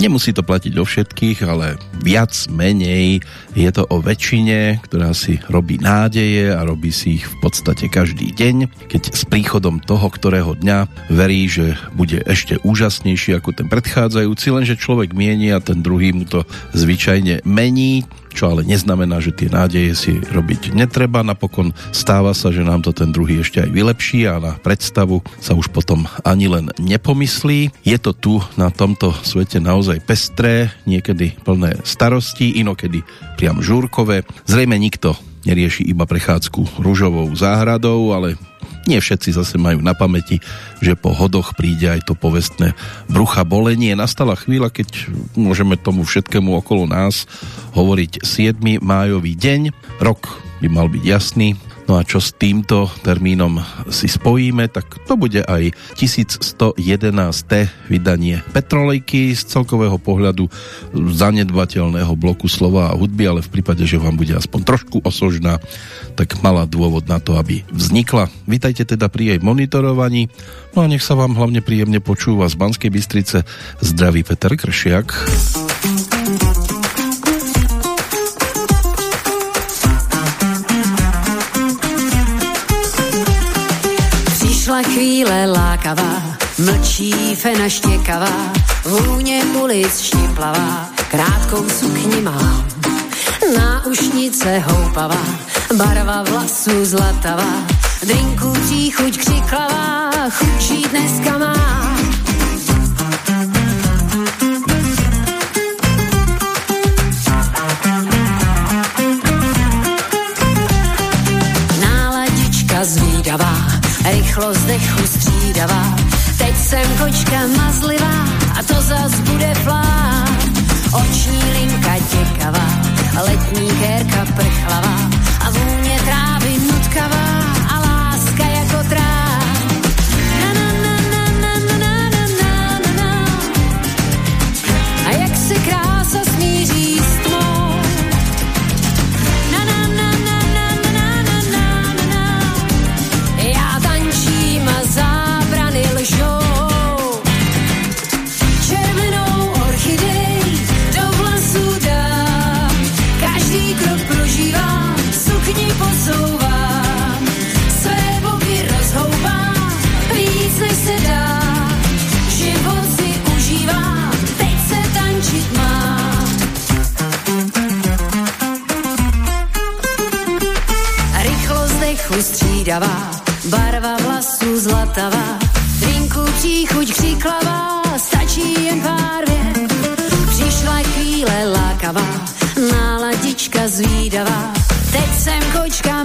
Nemusí to platiť o všetkých, ale viac menej je to o väčšine, ktorá si robí nádeje a robí si ich v podstate každý deň, keď s príchodom toho, ktorého dňa verí, že bude ešte úžasnejší ako ten predchádzajúci, lenže človek mieni a ten druhý mu to zvyčajne mení, čo ale neznamená, že tie nádeje si robiť netreba. Napokon stáva sa, že nám to ten druhý ešte aj vylepší a na predstavu sa už potom ani len nepomyslí. Je to tu na tomto svete naozaj pestré, niekedy plné starostí, inokedy priam žúrkové. Zrejme nikto nerieši iba prechádzku rúžovou záhradou, ale nie všetci zase majú na pamäti, že po hodoch príde aj to povestné brucha bolenie. Nastala chvíľa, keď môžeme tomu všetkému okolo nás hovoriť 7. májový deň. Rok by mal byť jasný, No a čo s týmto termínom si spojíme, tak to bude aj 1111. vydanie Petrolejky z celkového pohľadu zanedbateľného bloku slova a hudby, ale v prípade, že vám bude aspoň trošku osožná, tak mala dôvod na to, aby vznikla. Vítajte teda pri jej monitorovaní, no a nech sa vám hlavne príjemne počúva z Banskej Bystrice zdraví Peter Kršiak. Chvíle lákavá, mlčí fena štěkavá, vůně ulic štiplavá, krátkou sukni mám. Náušnice houpavá, barva vlasů zlatavá, drinku příchuť křiklavá, chučí dneska má. Zvídavá, rychlost dechu střídavá. Teď jsem kočka mazlivá a to zas bude plán. Oční linka těkavá, letní kérka prchlavá a vůně střídavá, barva vlasů zlatavá, drinku příchuť křiklavá, stačí jen pár vět. Přišla chvíle lákavá, náladička zvídavá, Jsem kočka.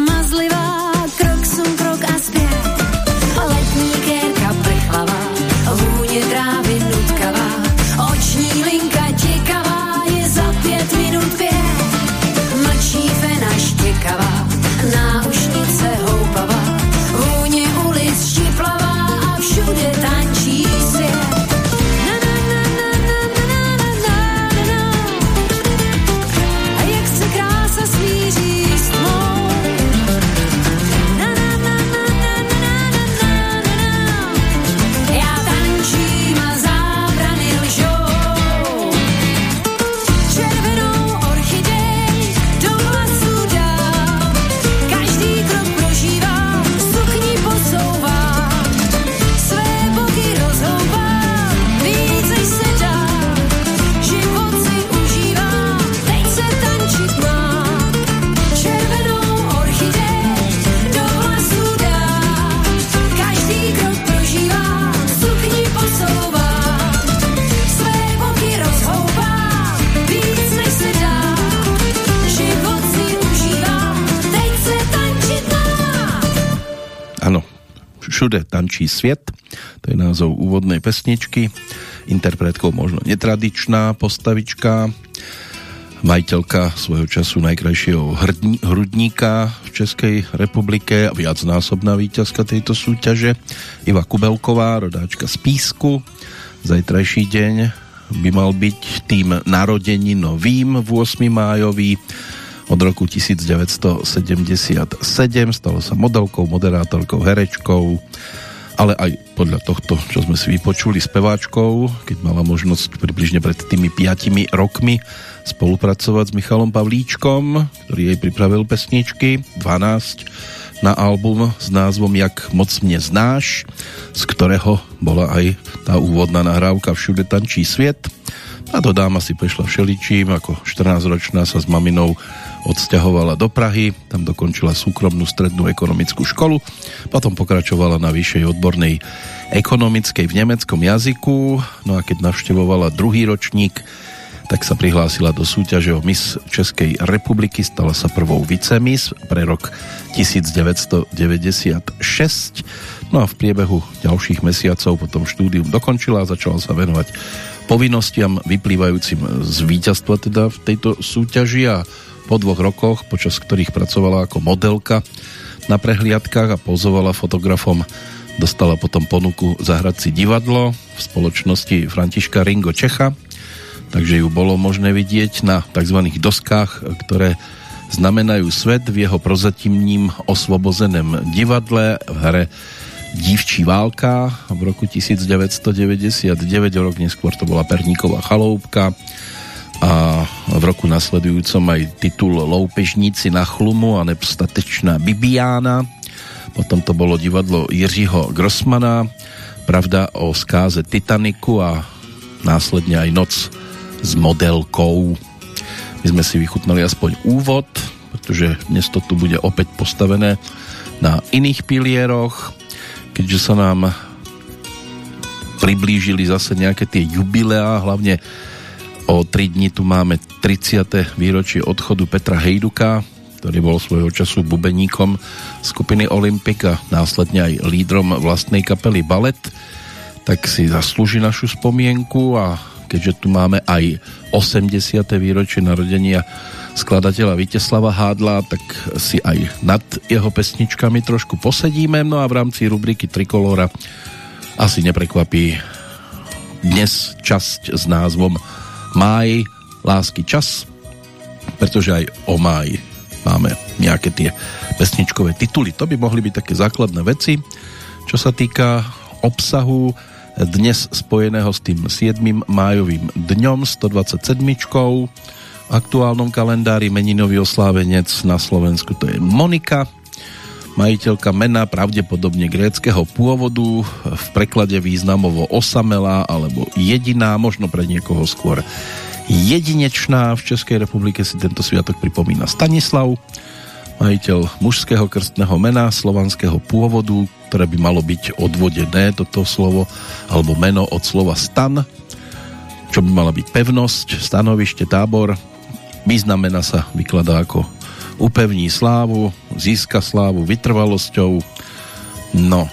Tančí sviet, to je názov úvodnej pesničky, interpretkou možno netradičná postavička, majiteľka svojho času najkrajšieho hrudníka v Českej republike a viacnásobná víťazka tejto súťaže. Iva Kubelková, rodáčka z Písku. Zajtrajší deň by mal byť tým narodení novým v 8. májový. Od roku 1977 stalo sa modelkou, moderátorkou, herečkou ale aj podľa tohto, čo sme si vypočuli s peváčkou, keď mala možnosť približne pred tými 5 rokmi spolupracovať s Michalom Pavlíčkom, ktorý jej pripravil pesničky, 12 na album s názvom Jak moc mne znáš, z ktorého bola aj tá úvodná nahrávka Všude tančí sviet. To dáma si prešla všeličím, ako 14-ročná sa s maminou odsťahovala do Prahy, tam dokončila súkromnú strednú ekonomickú školu, potom pokračovala na vyššej odbornej ekonomickej v nemeckom jazyku, no a keď navštevovala druhý ročník, tak sa prihlásila do súťaže o Miss Českej republiky, stala sa prvou vicemis pre rok 1996. No a v priebehu ďalších mesiacov potom štúdium dokončila a začala sa venovať povinnostiam vyplývajúcim z víťazstva teda v tejto súťaži a po dvoch rokoch, počas ktorých pracovala ako modelka na prehliadkách a pozovala fotografom, dostala potom ponuku zahrať si divadlo v spoločnosti Františka Ringo Čecha, takže ju bolo možné vidieť na tzv. doskách, ktoré znamenajú svet v jeho prozatímním osvobozeném divadle v hre Dívčí válka v roku 1999, o rok neskôr to bola Perníková chaloupka, a v roku nasledujúcom aj titul Loupežníci na chlumu a nedostatečná Bibiána. Potom to bolo divadlo Jiřího Grossmana, Pravda o skáze Titaniku a následne aj Noc s modelkou. My sme si vychutnali aspoň úvod, pretože dnes to tu bude opäť postavené na iných pilieroch, keďže sa nám priblížili zase nejaké tie jubileá, hlavne O tri dni tu máme 30. výročie odchodu Petra Hejduka, ktorý bol svojho času bubeníkom skupiny Olympik a následne aj lídrom vlastnej kapely Ballet, tak si zaslúži našu spomienku a keďže tu máme aj 80. výročie narodenia skladateľa Viteslava Hádla, tak si aj nad jeho pesničkami trošku posedíme. No a v rámci rubriky Trikolora asi neprekvapí dnes časť s názvom máj, lásky čas, pretože aj o máj máme nejaké tie pesničkové tituly. To by mohli byť také základné veci. Čo sa týka obsahu dnes spojeného s tým 7. májovým dňom 127. V aktuálnom kalendári meninový oslávenec na Slovensku to je Monika, majiteľka mena pravdepodobne gréckého pôvodu, v preklade významovo osamelá alebo jediná, možno pre niekoho skôr jedinečná. V Českej republike si tento sviatok pripomína Stanislav, majiteľ mužského krstného mena slovanského pôvodu, ktoré by malo byť odvodené toto slovo alebo meno od slova stan, čo by mala byť pevnosť, stanovište, tábor. Význam mena sa vykladá ako upevní slávu, získa slávu vytrvalosťou. No,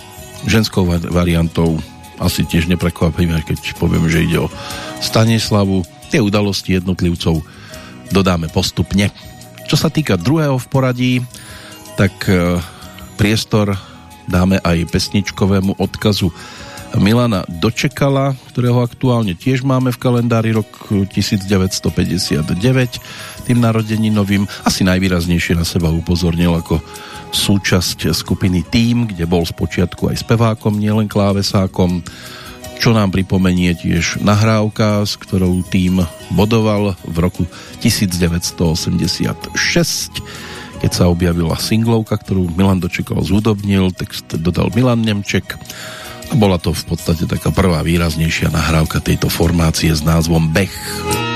ženskou variantou asi tiež neprekvapíme, keď poviem, že ide o Stanislavu. Tie udalosti jednotlivcov dodáme postupne. Čo sa týka druhého v poradí, tak e, priestor dáme aj pesničkovému odkazu Milana Dočekala, ktorého aktuálne tiež máme v kalendári rok 1959 tým narodeninovým. Asi najvýraznejšie na seba upozornil ako súčasť skupiny Team, kde bol spočiatku aj spevákom, nielen klávesákom, čo nám pripomenie tiež nahrávka, s ktorou tým bodoval v roku 1986, keď sa objavila singlovka, ktorú Milan Dočekal zúdobnil, text dodal Milan Nemček a bola to v podstate taká prvá výraznejšia nahrávka tejto formácie s názvom Bech. beží,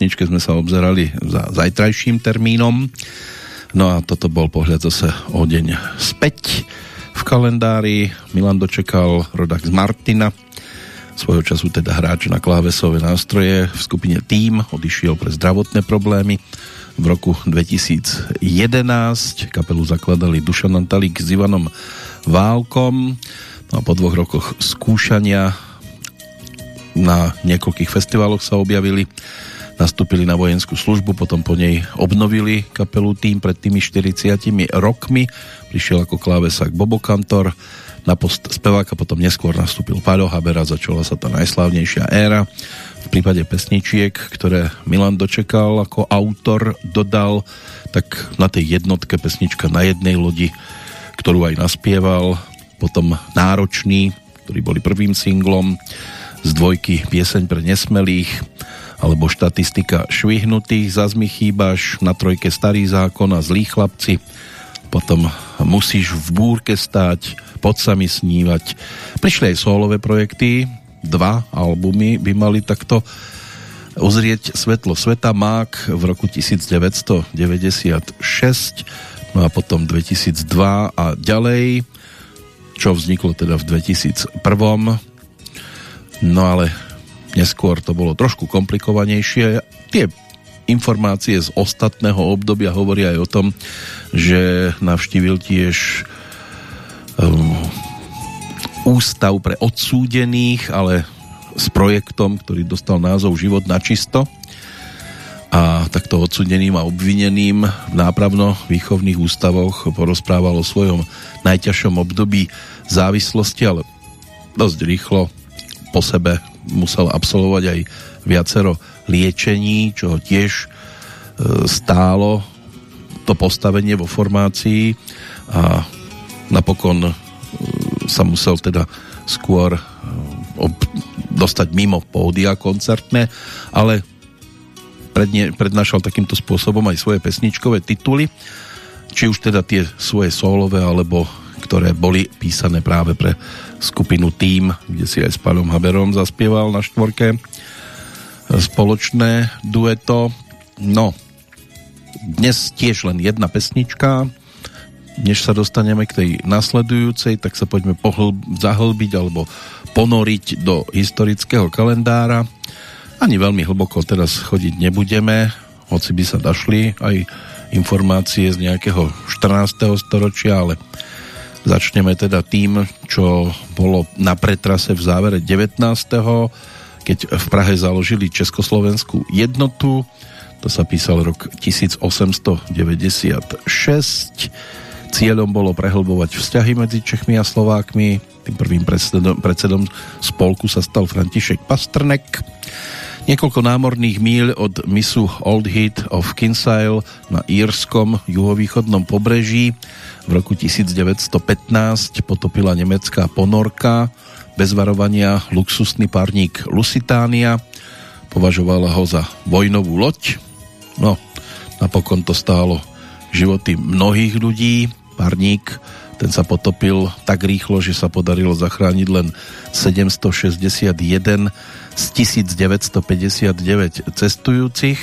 pesničke sme sa obzerali za zajtrajším termínom. No a toto bol pohľad zase o deň späť v kalendári. Milan dočekal rodak z Martina, svojho času teda hráč na klávesové nástroje v skupine Team, odišiel pre zdravotné problémy. V roku 2011 kapelu zakladali Dušan Antalík s Ivanom Válkom. No a po dvoch rokoch skúšania na niekoľkých festivaloch sa objavili nastúpili na vojenskú službu, potom po nej obnovili kapelu tým pred tými 40 rokmi. Prišiel ako klávesák Bobo Kantor, na post speváka potom neskôr nastúpil Páľo Haber a začala sa tá najslávnejšia éra. V prípade pesničiek, ktoré Milan dočekal ako autor, dodal, tak na tej jednotke pesnička na jednej lodi, ktorú aj naspieval, potom Náročný, ktorí boli prvým singlom, z dvojky Pieseň pre nesmelých, alebo štatistika švihnutých, zas mi chýbaš, na trojke Starý zákon a Zlí chlapci, potom Musíš v búrke stáť, Pod sa snívať. Prišli aj solové projekty, dva albumy by mali takto uzrieť svetlo sveta. Mák v roku 1996 no a potom 2002 a ďalej čo vzniklo teda v 2001 no ale Neskôr to bolo trošku komplikovanejšie. Tie informácie z ostatného obdobia hovoria aj o tom, že navštívil tiež um, ústav pre odsúdených, ale s projektom, ktorý dostal názov Život na čisto a takto odsúdeným a obvineným v nápravno-výchovných ústavoch porozprával o svojom najťažšom období závislosti, ale dosť rýchlo po sebe musel absolvovať aj viacero liečení, čo ho tiež e, stálo to postavenie vo formácii a napokon e, sa musel teda skôr e, dostať mimo pódia koncertné, ale predne, prednášal takýmto spôsobom aj svoje pesničkové tituly, či už teda tie svoje solové, alebo ktoré boli písané práve pre skupinu Team, kde si aj s Palom Haberom zaspieval na štvorke spoločné dueto. No, dnes tiež len jedna pesnička, než sa dostaneme k tej nasledujúcej, tak sa poďme pohlb, zahlbiť alebo ponoriť do historického kalendára. Ani veľmi hlboko teraz chodiť nebudeme, hoci by sa dašli aj informácie z nejakého 14. storočia, ale Začneme teda tým, čo bolo na pretrase v závere 19. keď v Prahe založili Československú jednotu. To sa písal rok 1896. Cieľom bolo prehlbovať vzťahy medzi Čechmi a Slovákmi. Tým prvým predsedom, predsedom spolku sa stal František Pastrnek. Niekoľko námorných míľ od misu Old Heat of Kinsale na írskom juhovýchodnom pobreží v roku 1915 potopila nemecká ponorka bez varovania luxusný párnik Lusitania. Považovala ho za vojnovú loď. No, napokon to stálo životy mnohých ľudí. Párnik ten sa potopil tak rýchlo, že sa podarilo zachrániť len 761 z 1959 cestujúcich.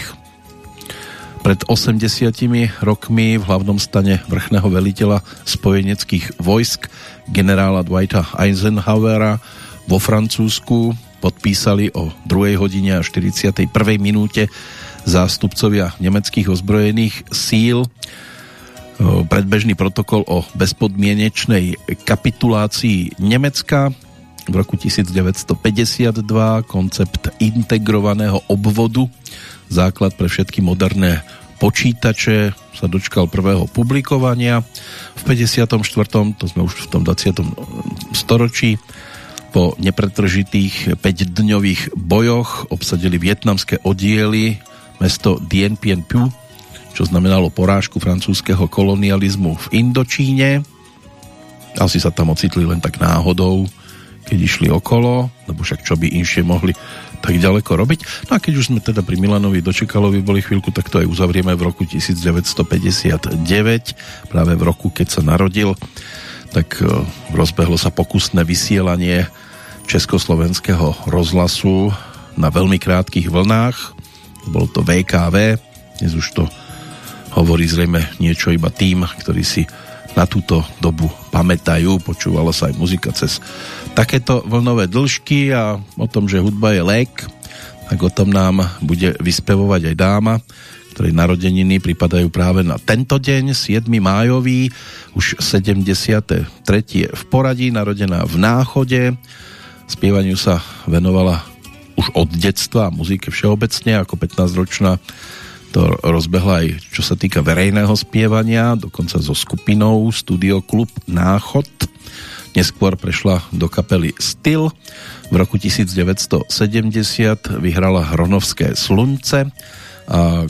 Pred 80 rokmi v hlavnom stane vrchného veliteľa spojeneckých vojsk generála Dwighta Eisenhowera vo Francúzsku podpísali o 2 hodine a 41. minúte zástupcovia nemeckých ozbrojených síl predbežný protokol o bezpodmienečnej kapitulácii Nemecka v roku 1952 koncept integrovaného obvodu základ pre všetky moderné počítače sa dočkal prvého publikovania v 54. to sme už v tom 20. storočí po nepretržitých 5-dňových bojoch obsadili vietnamské oddiely mesto Dien Bien Phu čo znamenalo porážku francúzského kolonializmu v Indočíne. Asi sa tam ocitli len tak náhodou, keď išli okolo, lebo však čo by inšie mohli tak ďaleko robiť. No a keď už sme teda pri Milanovi dočekalovi boli chvíľku, tak to aj uzavrieme v roku 1959, práve v roku, keď sa narodil, tak e, rozbehlo sa pokusné vysielanie československého rozhlasu na veľmi krátkých vlnách. Bol to VKV, dnes už to hovorí zrejme niečo iba tým, ktorí si na túto dobu pamätajú. Počúvala sa aj muzika cez takéto vlnové dĺžky a o tom, že hudba je lék, tak o tom nám bude vyspevovať aj dáma, ktorej narodeniny pripadajú práve na tento deň, 7. májový, už 73. v poradí, narodená v Náchode. Spievaniu sa venovala už od detstva a muzike všeobecne, ako 15-ročná to rozbehla aj čo sa týka verejného spievania, dokonca so skupinou Studio Klub Náchod. Neskôr prešla do kapely Styl. V roku 1970 vyhrala Hronovské slunce a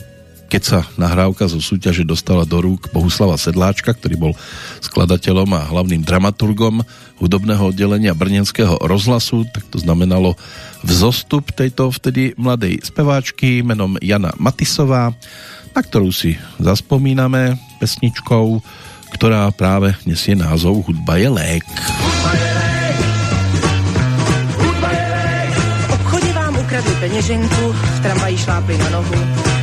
keď sa nahrávka zo súťaže dostala do rúk Bohuslava Sedláčka, ktorý bol skladateľom a hlavným dramaturgom hudobného oddelenia Brnenského rozhlasu, tak to znamenalo vzostup tejto vtedy mladej speváčky menom Jana Matisová, na ktorú si zaspomíname pesničkou, ktorá práve nesie názov Hudba je lék. Hudba je lék. Hudba je lék. V obchodě vám ukradli peněženku, v tramvaji šlápli na nohu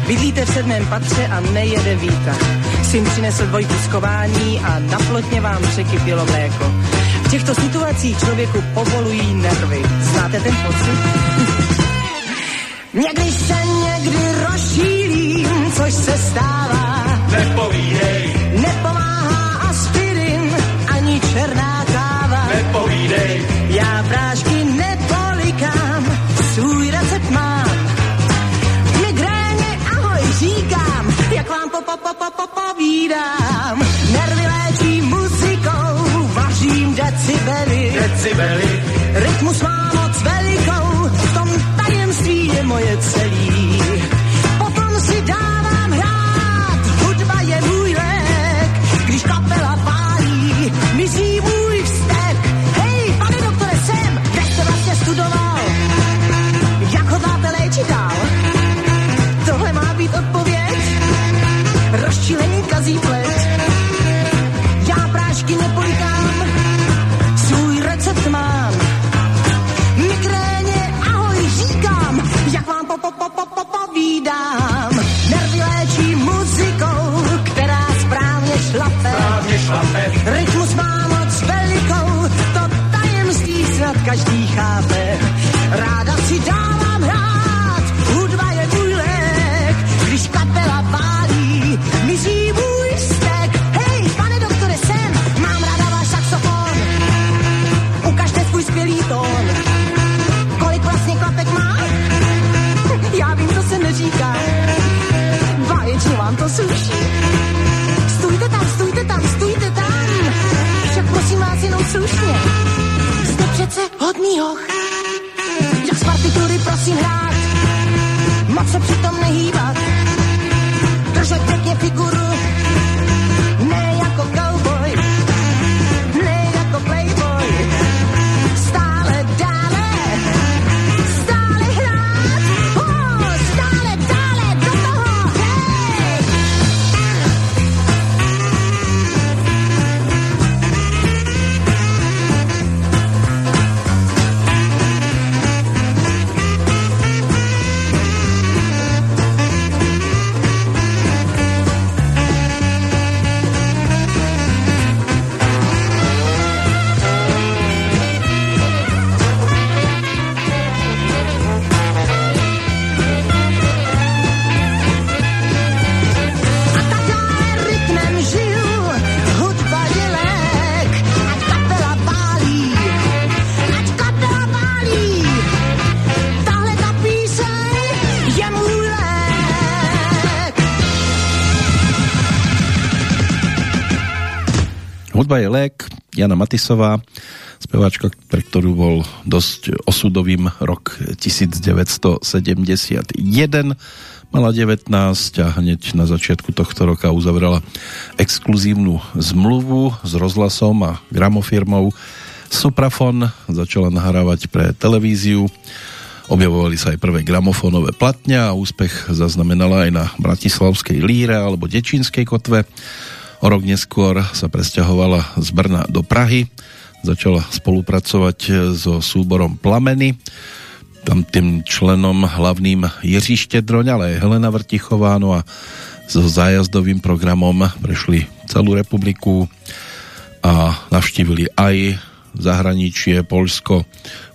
Bydlíte v sedmém patře a nejede víta. Syn přinesl dvojku skování a na plotně vám překypilo mléko. V těchto situacích člověku povolují nervy. Znáte ten pocit? Někdy se někdy rozšílím, což se stává. Nepovídej. Nepomáhá aspirin ani černá káva. Nepovídej. Já prášky po, po, po, po, po, povídám. Nervy léčí muzikou, vařím decibely. Decibely. Rytmus má po, po, po, po, po, povídám. Nervy léčí muzikou, která správně šlape. Správně šlape. Rytmus má moc velikou, to tajemství snad každý chápe. Hoch. Jak z partitury prosím hrát. Moc se přitom nehýbat, držet pěkně figuru, Hudba je lék, Jana Matisová, speváčka, pre ktorú bol dosť osudovým rok 1971. Mala 19 a hneď na začiatku tohto roka uzavrela exkluzívnu zmluvu s rozhlasom a gramofirmou Suprafon. Začala nahrávať pre televíziu. Objavovali sa aj prvé gramofónové platňa a úspech zaznamenala aj na Bratislavskej líre alebo Dečínskej kotve. O rok neskôr sa presťahovala z Brna do Prahy. Začala spolupracovať so súborom Plameny. Tam tým členom hlavným Jiří Štedroň, ale aj Helena Vrtichová. No a so zájazdovým programom prešli celú republiku a navštívili aj zahraničie, Polsko,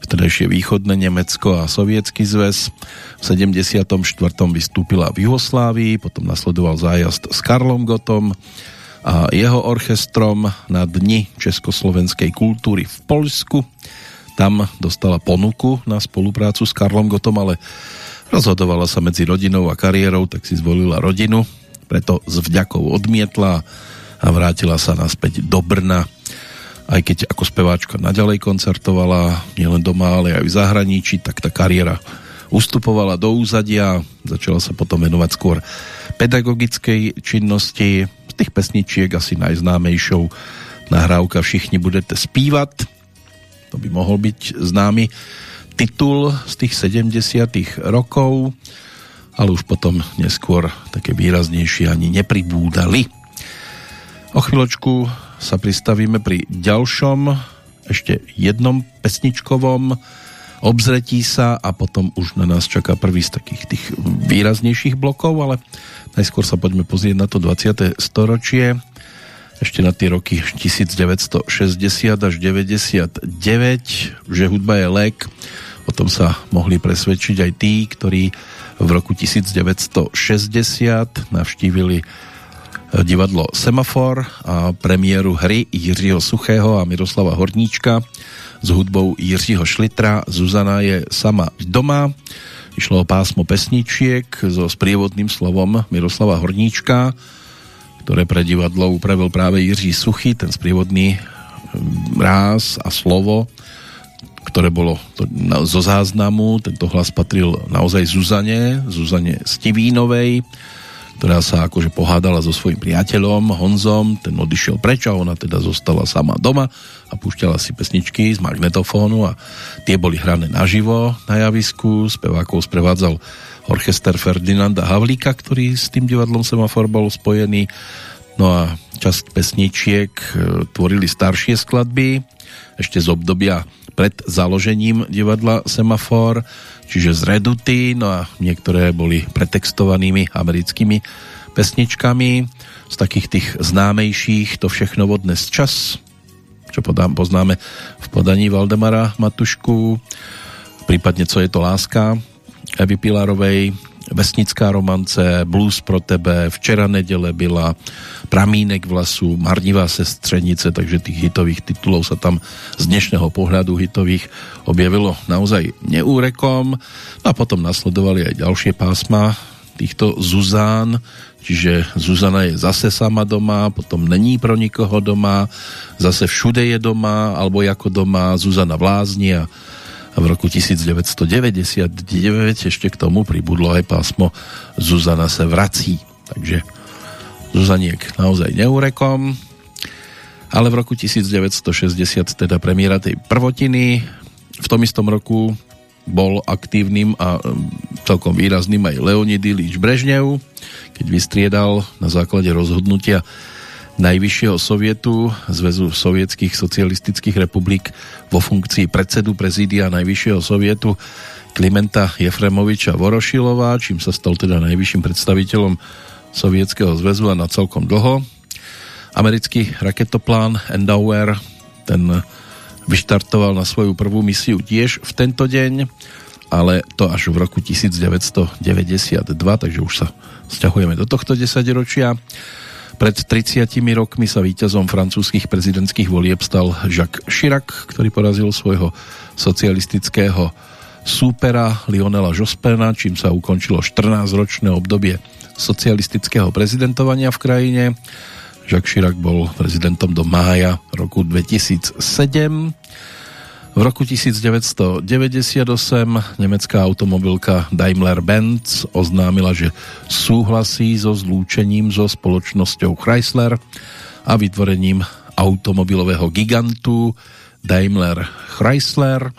vtedajšie východné Nemecko a Sovietský zväz. V 74. vystúpila v Jugoslávii, potom nasledoval zájazd s Karlom Gotom a jeho orchestrom na Dni československej kultúry v Poľsku. Tam dostala ponuku na spoluprácu s Karlom Gotom, ale rozhodovala sa medzi rodinou a kariérou, tak si zvolila rodinu, preto s vďakou odmietla a vrátila sa naspäť do Brna. Aj keď ako speváčka naďalej koncertovala, nielen doma, ale aj v zahraničí, tak tá kariéra ustupovala do úzadia, začala sa potom venovať skôr pedagogickej činnosti. Tých pesničiek asi najznámejšou nahrávka Všichni budete spívať, to by mohol byť známy titul z tých 70 rokov, ale už potom neskôr také výraznejšie ani nepribúdali. O chvíľočku sa pristavíme pri ďalšom, ešte jednom pesničkovom obzretí sa a potom už na nás čaká prvý z takých tých výraznejších blokov, ale najskôr sa poďme pozrieť na to 20. storočie ešte na tie roky 1960 až 99, že hudba je lék. O tom sa mohli presvedčiť aj tí, ktorí v roku 1960 navštívili divadlo Semafor a premiéru hry Jiřího Suchého a Miroslava Horníčka s hudbou Jiřího Šlitra. Zuzana je sama doma. Išlo o pásmo pesničiek so sprievodným slovom Miroslava Horníčka ktoré pre divadlo upravil práve Jiří Suchy, ten sprievodný ráz a slovo, ktoré bolo to, na, zo záznamu. Tento hlas patril naozaj Zuzane, Zuzane Stivínovej, ktorá sa akože pohádala so svojím priateľom Honzom, ten odišiel preč a ona teda zostala sama doma a púšťala si pesničky z magnetofónu a tie boli hrané naživo na javisku, spevákov sprevádzal orchester Ferdinanda Havlíka, ktorý s tým divadlom Semafor bol spojený. No a časť pesničiek e, tvorili staršie skladby, ešte z obdobia pred založením divadla Semafor, čiže z Reduty, no a niektoré boli pretextovanými americkými pesničkami. Z takých tých známejších to všechno vodnes čas, čo podám, poznáme v podaní Valdemara Matušku, prípadne Co je to láska, Evy Pilarovej, Vesnická romance, Blues pro tebe, Včera nedele byla, Pramínek vlasu, Marnivá sestřenice, takže tých hitových titulov sa tam z dnešného pohľadu hitových objavilo naozaj neúrekom. No a potom nasledovali aj ďalšie pásma týchto Zuzán, čiže Zuzana je zase sama doma, potom není pro nikoho doma, zase všude je doma, alebo ako doma Zuzana vlázni a v roku 1999 ešte k tomu pribudlo aj pásmo Zuzana se vrací. Takže Zuzaniek naozaj neurekom. Ale v roku 1960 teda premiéra tej prvotiny. V tom istom roku bol aktívnym a celkom výrazným aj Leonid Ilič Brežnev, keď vystriedal na základe rozhodnutia Najvyššieho sovietu Zväzu sovietských socialistických republik vo funkcii predsedu prezídia Najvyššieho sovietu Klimenta Jefremoviča Vorošilová, čím sa stal teda najvyšším predstaviteľom Sovietskeho zväzu a na celkom dlho. Americký raketoplán Endower, ten vyštartoval na svoju prvú misiu tiež v tento deň, ale to až v roku 1992, takže už sa sťahujeme do tohto desaťročia. Pred 30 rokmi sa víťazom francúzskych prezidentských volieb stal Jacques Chirac, ktorý porazil svojho socialistického súpera Lionela Jospena, čím sa ukončilo 14-ročné obdobie socialistického prezidentovania v krajine. Jacques Chirac bol prezidentom do mája roku 2007 v roku 1998 nemecká automobilka Daimler-Benz oznámila, že súhlasí so zlúčením so spoločnosťou Chrysler a vytvorením automobilového gigantu Daimler Chrysler.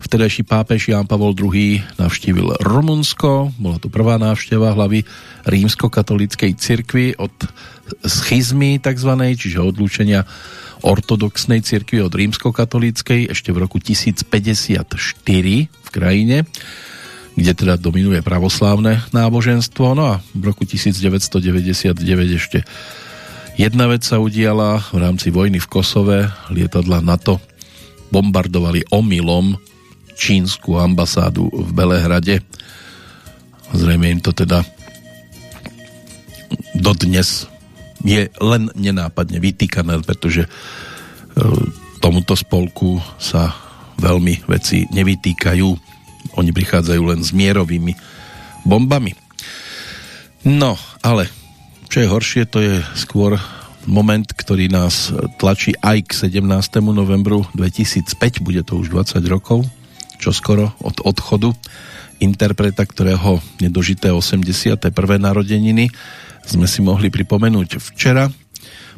Vtedajší pápež Ján Pavol II navštívil Rumunsko, bola to prvá návšteva hlavy rímsko-katolíckej cirkvi od schizmy tzv., čiže odlúčenia ortodoxnej cirkvi od rímskokatolíckej ešte v roku 1054 v krajine, kde teda dominuje pravoslávne náboženstvo. No a v roku 1999 ešte jedna vec sa udiala v rámci vojny v Kosove. Lietadla NATO bombardovali omylom čínsku ambasádu v Belehrade. Zrejme im to teda dodnes je len nenápadne vytýkané, pretože e, tomuto spolku sa veľmi veci nevytýkajú. Oni prichádzajú len s mierovými bombami. No, ale čo je horšie, to je skôr moment, ktorý nás tlačí aj k 17. novembru 2005, bude to už 20 rokov, čo skoro od odchodu interpreta, ktorého nedožité 81. narodeniny sme si mohli pripomenúť včera.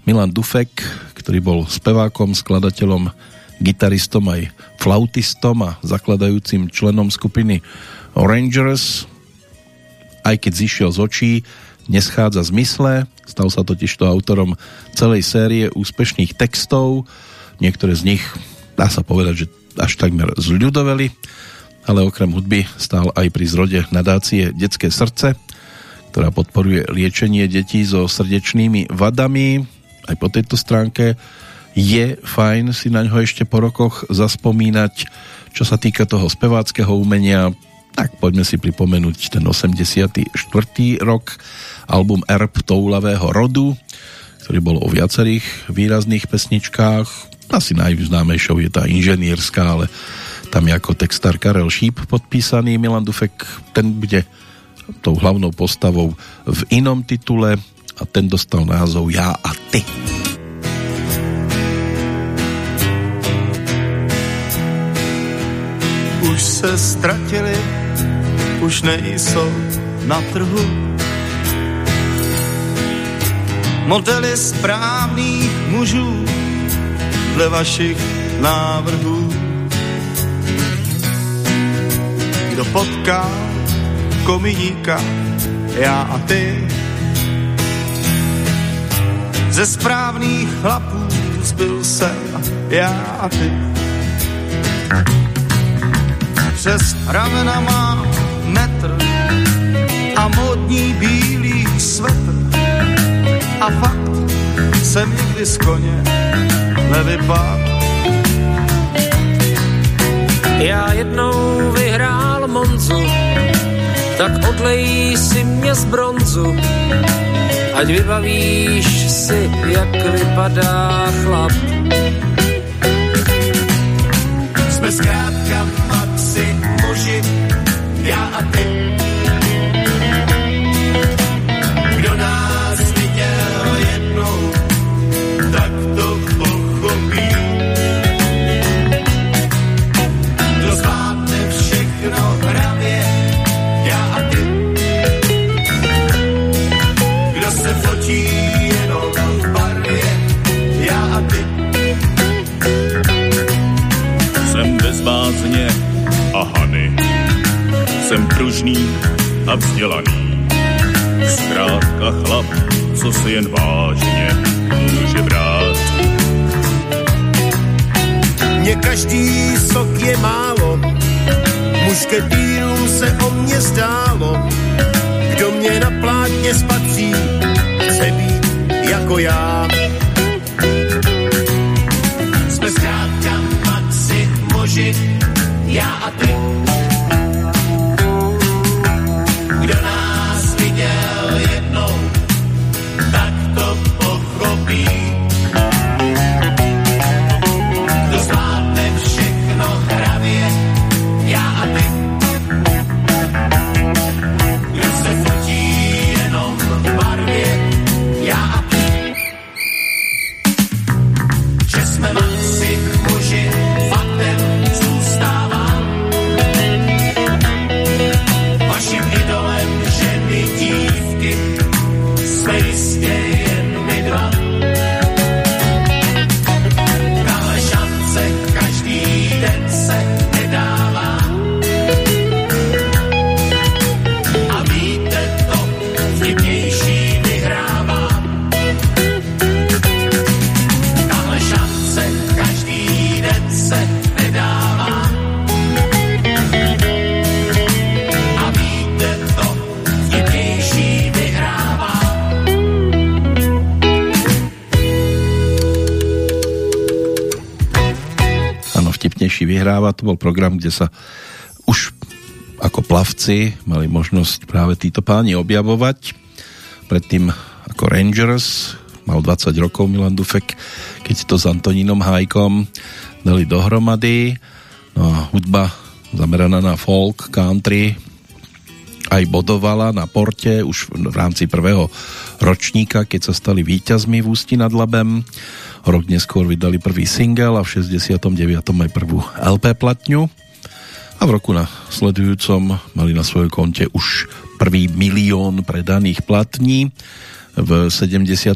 Milan Dufek, ktorý bol spevákom, skladateľom, gitaristom aj flautistom a zakladajúcim členom skupiny Rangers, aj keď zišiel z očí, neschádza zmysle, stal sa totiž to autorom celej série úspešných textov, niektoré z nich dá sa povedať, že až takmer zľudoveli, ale okrem hudby stál aj pri zrode nadácie Detské srdce, ktorá podporuje liečenie detí so srdečnými vadami. Aj po tejto stránke je fajn si na ňo ešte po rokoch zaspomínať. Čo sa týka toho speváckého umenia, tak poďme si pripomenúť ten 84. rok, album Erb toulavého rodu, ktorý bol o viacerých výrazných pesničkách. Asi najznámejšou je tá inženierská, ale tam je ako textár Karel Šíp podpísaný. Milan Dufek, ten bude tou hlavnou postavou v inom titule a ten dostal názov Já a ty. Už se ztratili, už nejsou na trhu. Modely správných mužů dle vašich návrhů. Kdo potká kominíka, já a ty. Ze správných chlapů zbyl jsem já a ty. Přes ramena má metr a modní bílý svetr. A fakt jsem nikdy z koně nevypadl. Já jednou vyhrál Monzu tak odlej si mě z bronzu, ať vybavíš si, jak vypadá chlap. Jsme zkrátka maxi muži, Pružný a vzdělaný. Zkrátka chlap, co si jen vážně může brát. Mně každý sok je málo, mušketýrům se o mě zdálo, kdo mě na plátně spatří, chce být jako já. Jsme zkrátka maxi moži, já a ty. Vyhráva, to bol program, kde sa už ako plavci mali možnosť práve títo páni objavovať. Predtým ako Rangers, mal 20 rokov Milan Dufek, keď to s Antonínom Hajkom dali dohromady. No a hudba zameraná na folk, country, aj bodovala na porte už v rámci prvého ročníka, keď sa stali víťazmi v Ústi nad Labem. Rok neskôr vydali prvý single a v 69. aj prvú LP platňu. A v roku nasledujúcom mali na svojom konte už prvý milión predaných platní. V 71.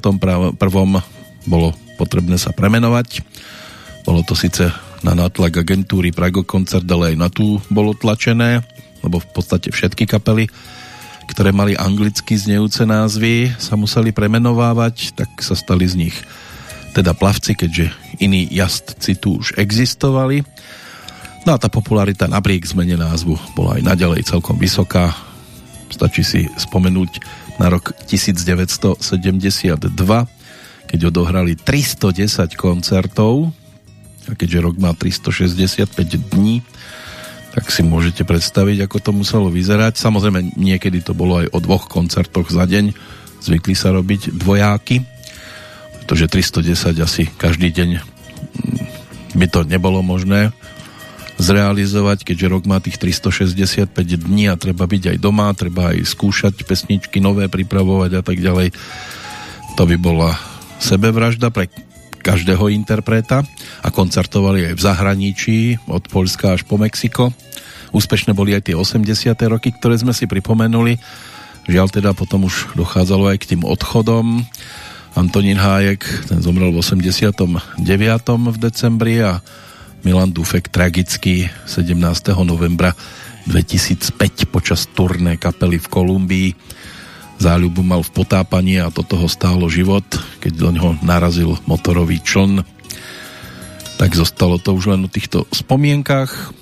bolo potrebné sa premenovať. Bolo to síce na nátlak agentúry Prago koncert, ale aj na tú bolo tlačené, lebo v podstate všetky kapely, ktoré mali anglicky znejúce názvy, sa museli premenovávať, tak sa stali z nich teda plavci, keďže iní jazdci tu už existovali. No a tá popularita napriek zmene názvu bola aj naďalej celkom vysoká. Stačí si spomenúť na rok 1972, keď odohrali 310 koncertov a keďže rok má 365 dní, tak si môžete predstaviť, ako to muselo vyzerať. Samozrejme, niekedy to bolo aj o dvoch koncertoch za deň. Zvykli sa robiť dvojáky, pretože 310 asi každý deň mm, by to nebolo možné zrealizovať, keďže rok má tých 365 dní a treba byť aj doma, treba aj skúšať pesničky nové, pripravovať a tak ďalej. To by bola sebevražda pre každého interpreta a koncertovali aj v zahraničí od Polska až po Mexiko. Úspešné boli aj tie 80. roky, ktoré sme si pripomenuli. Žiaľ teda potom už dochádzalo aj k tým odchodom. Antonín Hájek, ten zomrel v 89. v decembri a Milan Dufek tragicky 17. novembra 2005 počas turné kapely v Kolumbii záľubu mal v potápaní a toto ho stálo život, keď do neho narazil motorový čln. Tak zostalo to už len o týchto spomienkach.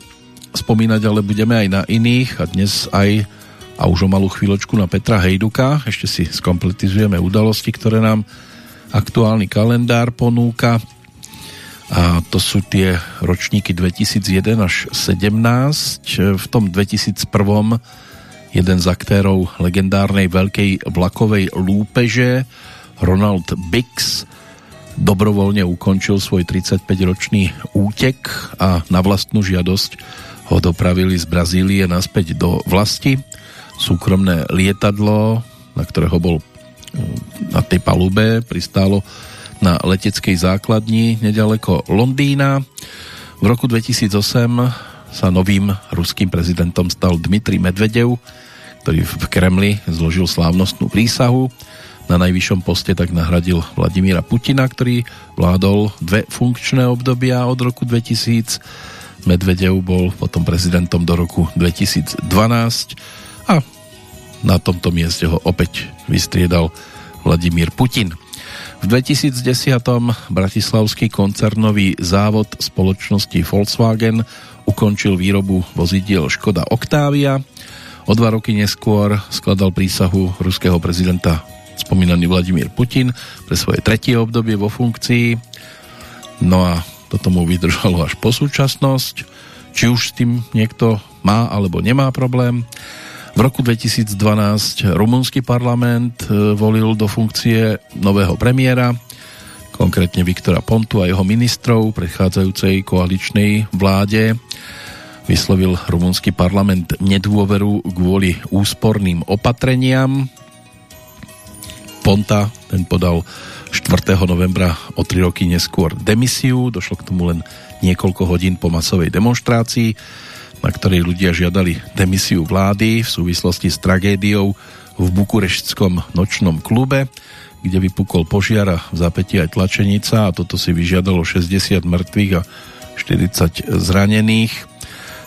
Spomínať ale budeme aj na iných a dnes aj a už o malú chvíľočku na Petra Hejduka. Ešte si skompletizujeme udalosti, ktoré nám aktuálny kalendár ponúka. A to sú tie ročníky 2001 až 17. V tom 2001 jeden z aktérov legendárnej veľkej vlakovej lúpeže Ronald Bix dobrovoľne ukončil svoj 35-ročný útek a na vlastnú žiadosť ho dopravili z Brazílie naspäť do vlasti. Súkromné lietadlo, na ktorého bol na tej palube, pristálo na leteckej základni nedaleko Londýna. V roku 2008 sa novým ruským prezidentom stal Dmitri Medvedev, ktorý v Kremli zložil slávnostnú prísahu. Na najvyššom poste tak nahradil Vladimíra Putina, ktorý vládol dve funkčné obdobia od roku 2000. Medvedev bol potom prezidentom do roku 2012 a na tomto mieste ho opäť vystriedal Vladimír Putin. V 2010. bratislavský koncernový závod spoločnosti Volkswagen ukončil výrobu vozidiel Škoda Octavia. O dva roky neskôr skladal prísahu ruského prezidenta spomínaný Vladimír Putin pre svoje tretie obdobie vo funkcii. No a to tomu vydržalo až po súčasnosť. Či už s tým niekto má alebo nemá problém. V roku 2012 rumunský parlament e, volil do funkcie nového premiéra, konkrétne Viktora Pontu a jeho ministrov predchádzajúcej koaličnej vláde. Vyslovil rumunský parlament nedôveru kvôli úsporným opatreniam. Ponta, ten podal 4. novembra o 3 roky neskôr demisiu, došlo k tomu len niekoľko hodín po masovej demonstrácii na ktorej ľudia žiadali demisiu vlády v súvislosti s tragédiou v bukureštskom nočnom klube, kde vypukol požiar v zápätí aj tlačenica a toto si vyžiadalo 60 mŕtvych a 40 zranených.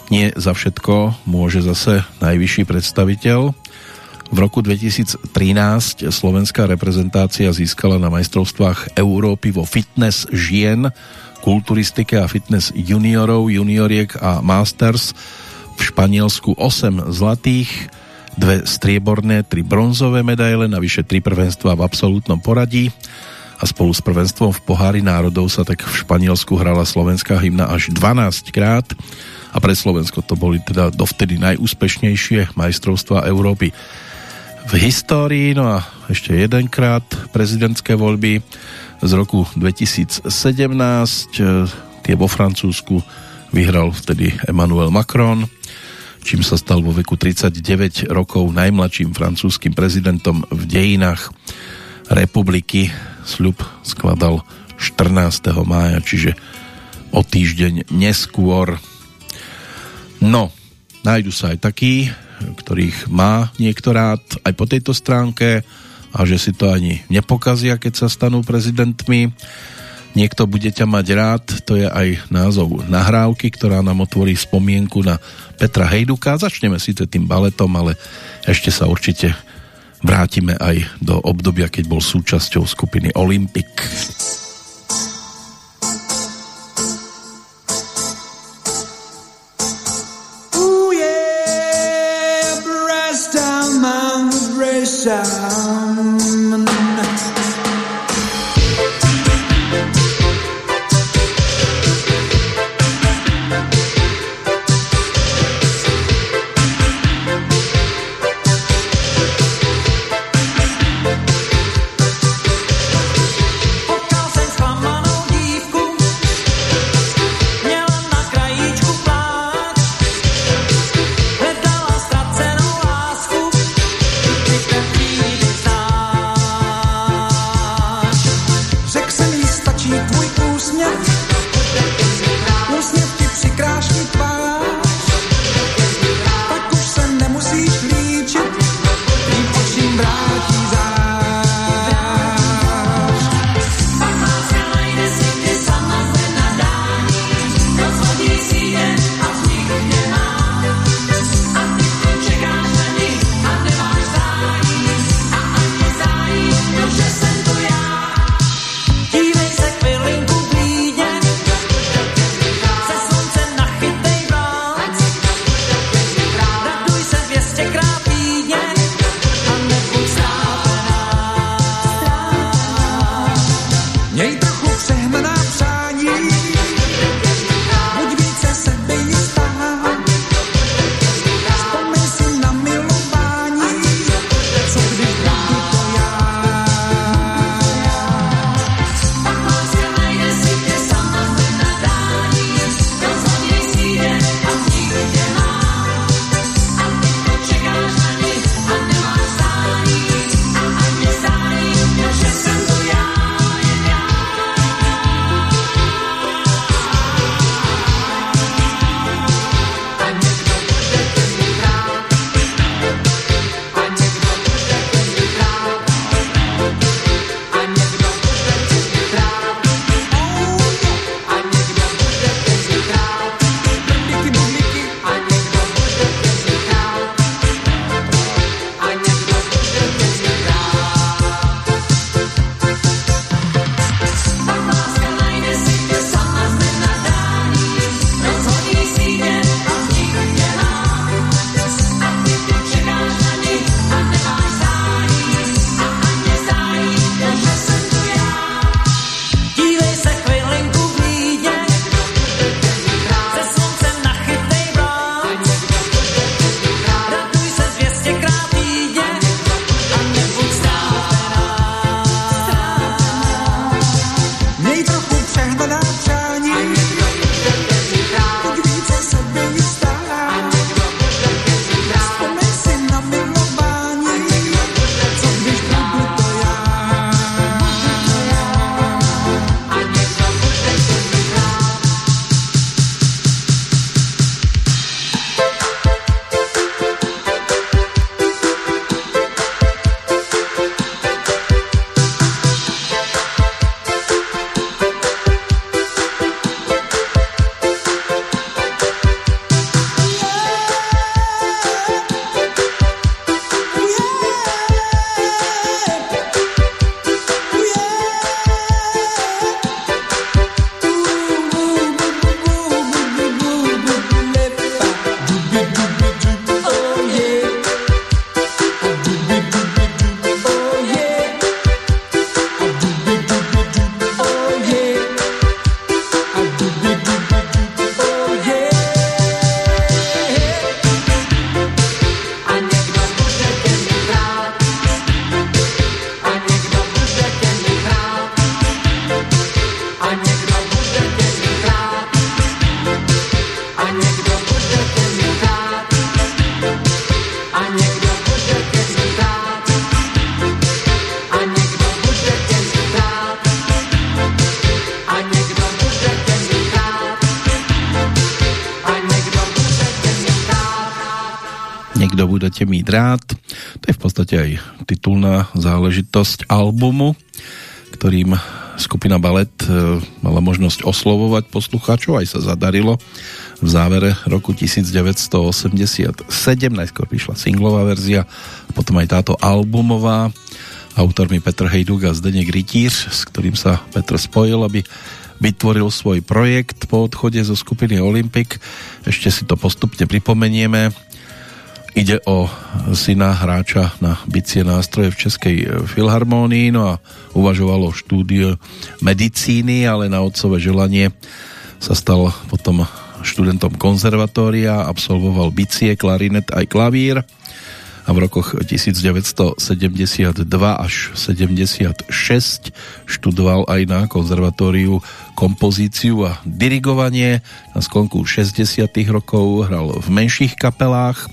Nie za všetko môže zase najvyšší predstaviteľ. V roku 2013 slovenská reprezentácia získala na majstrovstvách Európy vo fitness žien kulturistike a fitness juniorov, junioriek a masters. V Španielsku 8 zlatých, dve strieborné, tri bronzové medaile, navyše tri prvenstva v absolútnom poradí. A spolu s prvenstvom v pohári národov sa tak v Španielsku hrala slovenská hymna až 12 krát. A pre Slovensko to boli teda dovtedy najúspešnejšie majstrovstvá Európy v histórii, no a ešte jedenkrát prezidentské voľby z roku 2017. E, tie vo Francúzsku vyhral vtedy Emmanuel Macron, čím sa stal vo veku 39 rokov najmladším francúzským prezidentom v dejinách republiky. Sľub skladal 14. mája, čiže o týždeň neskôr. No, nájdu sa aj takí, ktorých má niektorát aj po tejto stránke, a že si to ani nepokazia, keď sa stanú prezidentmi. Niekto bude ťa mať rád, to je aj názov nahrávky, ktorá nám otvorí spomienku na Petra Hejduka. Začneme síce tým baletom, ale ešte sa určite vrátime aj do obdobia, keď bol súčasťou skupiny Olympic. Rád. To je v podstate aj titulná záležitosť albumu, ktorým skupina Balet e, mala možnosť oslovovať poslucháčov, aj sa zadarilo v závere roku 1987. Najskôr vyšla singlová verzia, potom aj táto albumová. Autormi Petr Hejduk a Zdeněk Rytíř, s ktorým sa Petr spojil, aby vytvoril svoj projekt po odchode zo skupiny Olympic. Ešte si to postupne pripomenieme. Ide o syna hráča na bicie nástroje v Českej filharmónii, no a uvažovalo štúdio medicíny, ale na otcové želanie sa stal potom študentom konzervatória, absolvoval bicie, klarinet aj klavír a v rokoch 1972 až 76 študoval aj na konzervatóriu kompozíciu a dirigovanie. Na sklonku 60 rokov hral v menších kapelách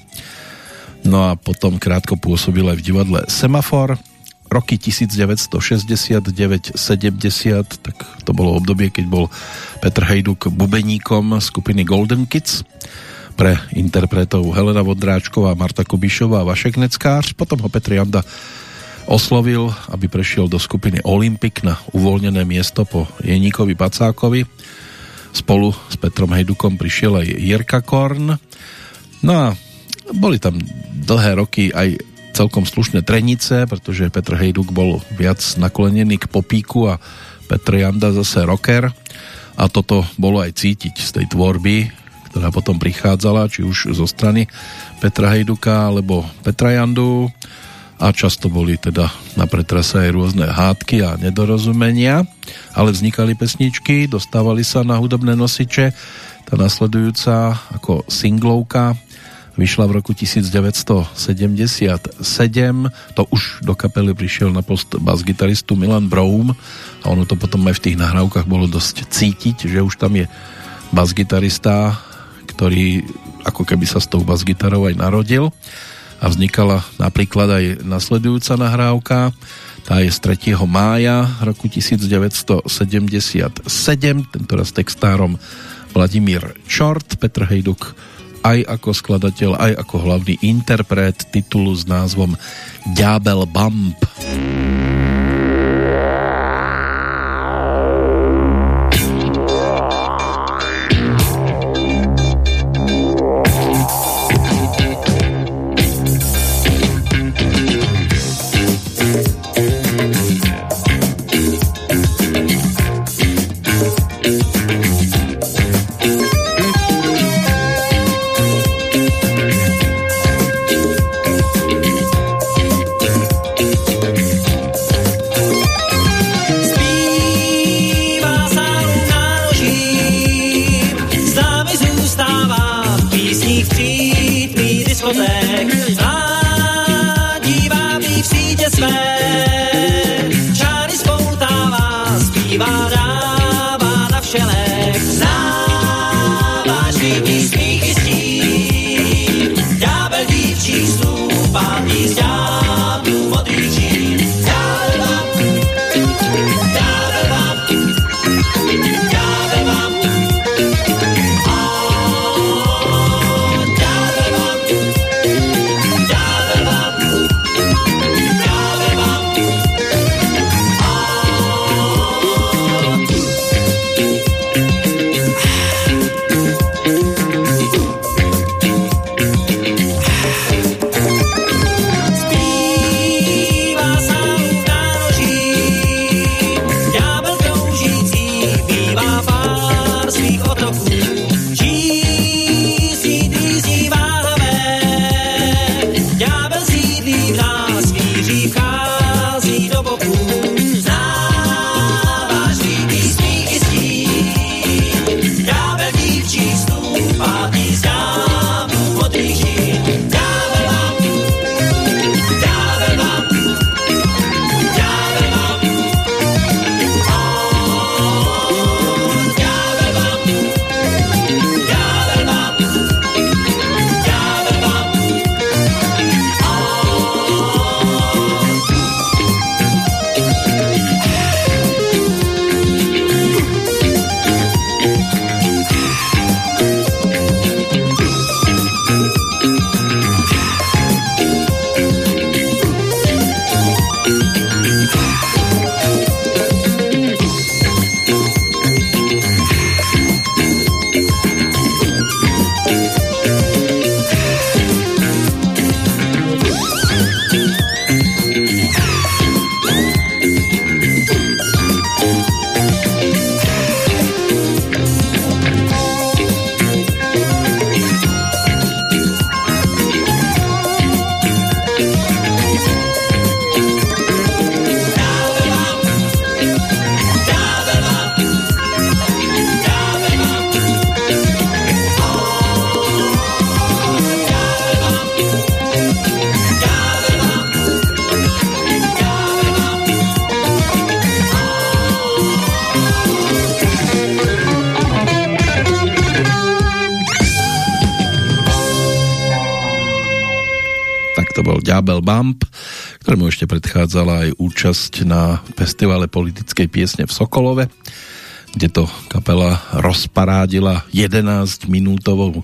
No a potom krátko pôsobil aj v divadle Semafor. Roky 1969-70, tak to bolo obdobie, keď bol Petr Hejduk bubeníkom skupiny Golden Kids pre interpretov Helena Vodráčková, Marta Kubišová a Vašek Neckář. Potom ho Petr Janda oslovil, aby prešiel do skupiny Olympic na uvoľnené miesto po Jeníkovi Pacákovi. Spolu s Petrom Hejdukom prišiel aj Jirka Korn. No a boli tam dlhé roky aj celkom slušné trenice, pretože Petr Hejduk bol viac naklonený k popíku a Petr Janda zase rocker. A toto bolo aj cítiť z tej tvorby, ktorá potom prichádzala, či už zo strany Petra Hejduka alebo Petra Jandu. A často boli teda na pretrase aj rôzne hádky a nedorozumenia, ale vznikali pesničky, dostávali sa na hudobné nosiče, tá nasledujúca ako singlovka vyšla v roku 1977. To už do kapely prišiel na post bas-gitaristu Milan Broum a ono to potom aj v tých nahrávkach bolo dosť cítiť, že už tam je bas-gitarista, ktorý ako keby sa s tou bas-gitarou aj narodil a vznikala napríklad aj nasledujúca nahrávka tá je z 3. mája roku 1977 tentoraz textárom Vladimír Čort, Petr Hejduk aj ako skladateľ, aj ako hlavný interpret titulu s názvom Ďábel Bump. Účasť na festivale politickej piesne v Sokolove, kde to kapela rozparádila 11-minútovou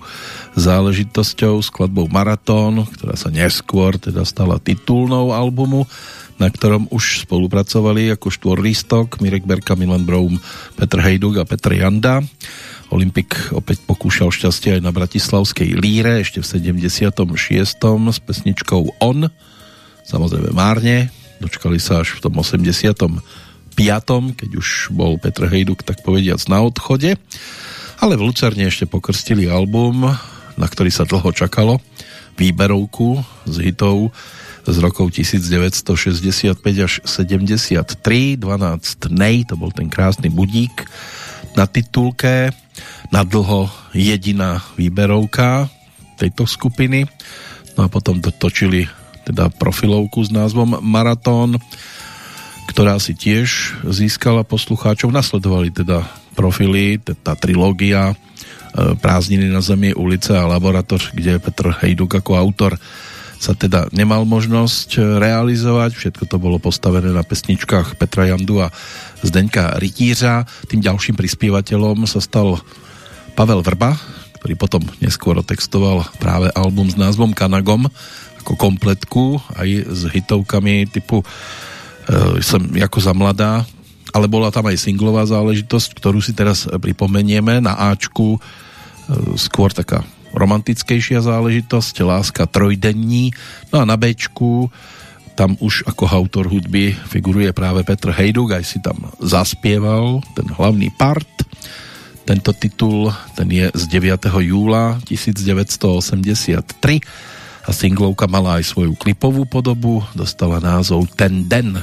záležitosťou skladbou Maratón, ktorá sa neskôr teda stala titulnou albumu, na ktorom už spolupracovali ako štvorlistok Mirek Berka, Milan Broum, Petr Hejduk a Petr Janda. Olympik opäť pokúšal šťastie aj na Bratislavskej líre ešte v 76. s pesničkou On. Samozrejme márne. Dočkali sa až v tom 85. keď už bol Petr Hejduk tak povediac na odchode. Ale v Lucerne ešte pokrstili album, na ktorý sa dlho čakalo. Výberovku z hitov z rokov 1965 až 73. 12 Nej, to bol ten krásny budík na titulke na dlho jediná výberovka tejto skupiny. No a potom to točili teda profilovku s názvom Maratón, ktorá si tiež získala poslucháčov. Nasledovali teda profily, tá trilógia e, Prázdniny na zemi, ulice a laborator, kde Petr Hejduk ako autor sa teda nemal možnosť realizovať. Všetko to bolo postavené na pesničkách Petra Jandu a Zdeňka Rytířa. Tým ďalším prispievateľom sa stal Pavel Vrba, ktorý potom neskôr textoval práve album s názvom Kanagom ako kompletku aj s hitovkami typu e, Som ako za mladá, ale bola tam aj singlová záležitosť, ktorú si teraz pripomenieme na Ačku, e, skôr taká romantickejšia záležitosť, Láska trojdenní, no a na Bčku tam už ako autor hudby figuruje práve Petr Hejduk, aj si tam zaspieval ten hlavný part tento titul ten je z 9. júla 1983 a singlovka mala aj svoju klipovú podobu, dostala názov Ten den.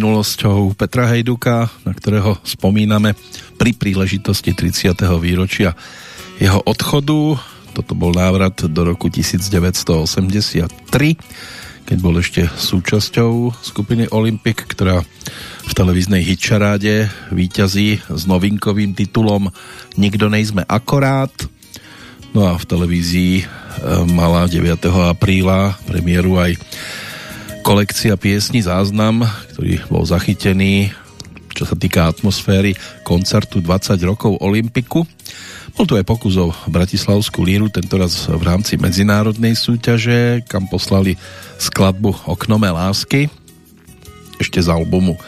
Minulosťou Petra Hejduka, na ktorého spomíname pri príležitosti 30. výročia jeho odchodu. Toto bol návrat do roku 1983, keď bol ešte súčasťou skupiny Olympic, ktorá v televíznej hitčaráde víťazí s novinkovým titulom Nikdo nejsme akorát. No a v televízii e, mala 9. apríla premiéru aj kolekcia piesní Záznam, ktorý bol zachytený čo sa týka atmosféry koncertu 20 rokov Olympiku. Bol tu aj pokus o Bratislavskú líru, tentoraz v rámci medzinárodnej súťaže, kam poslali skladbu Oknome lásky, ešte z albumu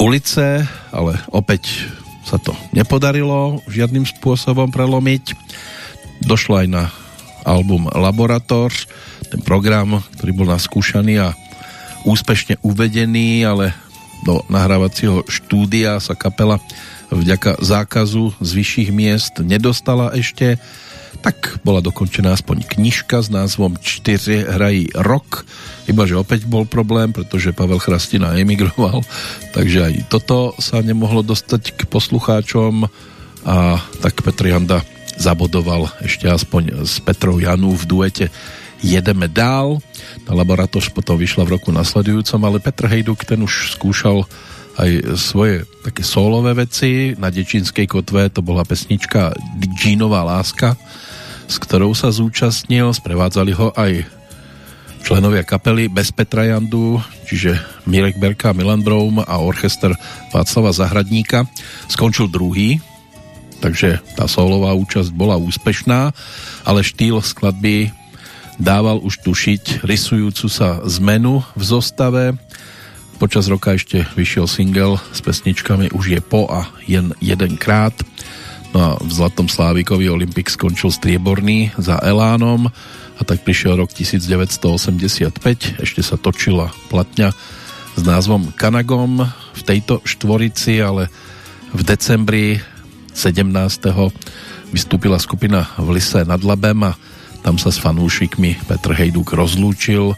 Ulice, ale opäť sa to nepodarilo žiadnym spôsobom prelomiť. Došlo aj na album Laborator, ten program, ktorý bol naskúšaný a úspešne uvedený, ale do nahrávacieho štúdia sa kapela vďaka zákazu z vyšších miest nedostala ešte, tak bola dokončená aspoň knižka s názvom 4 hrají rok, iba že opäť bol problém, pretože Pavel Chrastina emigroval, takže aj toto sa nemohlo dostať k poslucháčom. A tak Petr Janda zabodoval ešte aspoň s Petrou Janu v duete Jedeme dál. Tá laboratóř potom vyšla v roku nasledujúcom, ale Petr Hejduk ten už skúšal aj svoje také solové veci. Na Dečínskej kotve to bola pesnička Džínová láska, s ktorou sa zúčastnil. Sprevádzali ho aj členovia kapely bez Petra Jandu, čiže Mirek Berka, Milan Broum a orchester Václava Zahradníka. Skončil druhý, takže tá solová účasť bola úspešná, ale štýl skladby dával už tušiť rysujúcu sa zmenu v zostave. Počas roka ešte vyšiel single s pesničkami Už je po a jen jedenkrát. No a v Zlatom Slávikovi Olympik skončil strieborný za Elánom a tak prišiel rok 1985, ešte sa točila platňa s názvom Kanagom v tejto štvorici, ale v decembri 17. vystúpila skupina v Lise nad Labem a tam sa s fanúšikmi Petr Hejduk rozlúčil.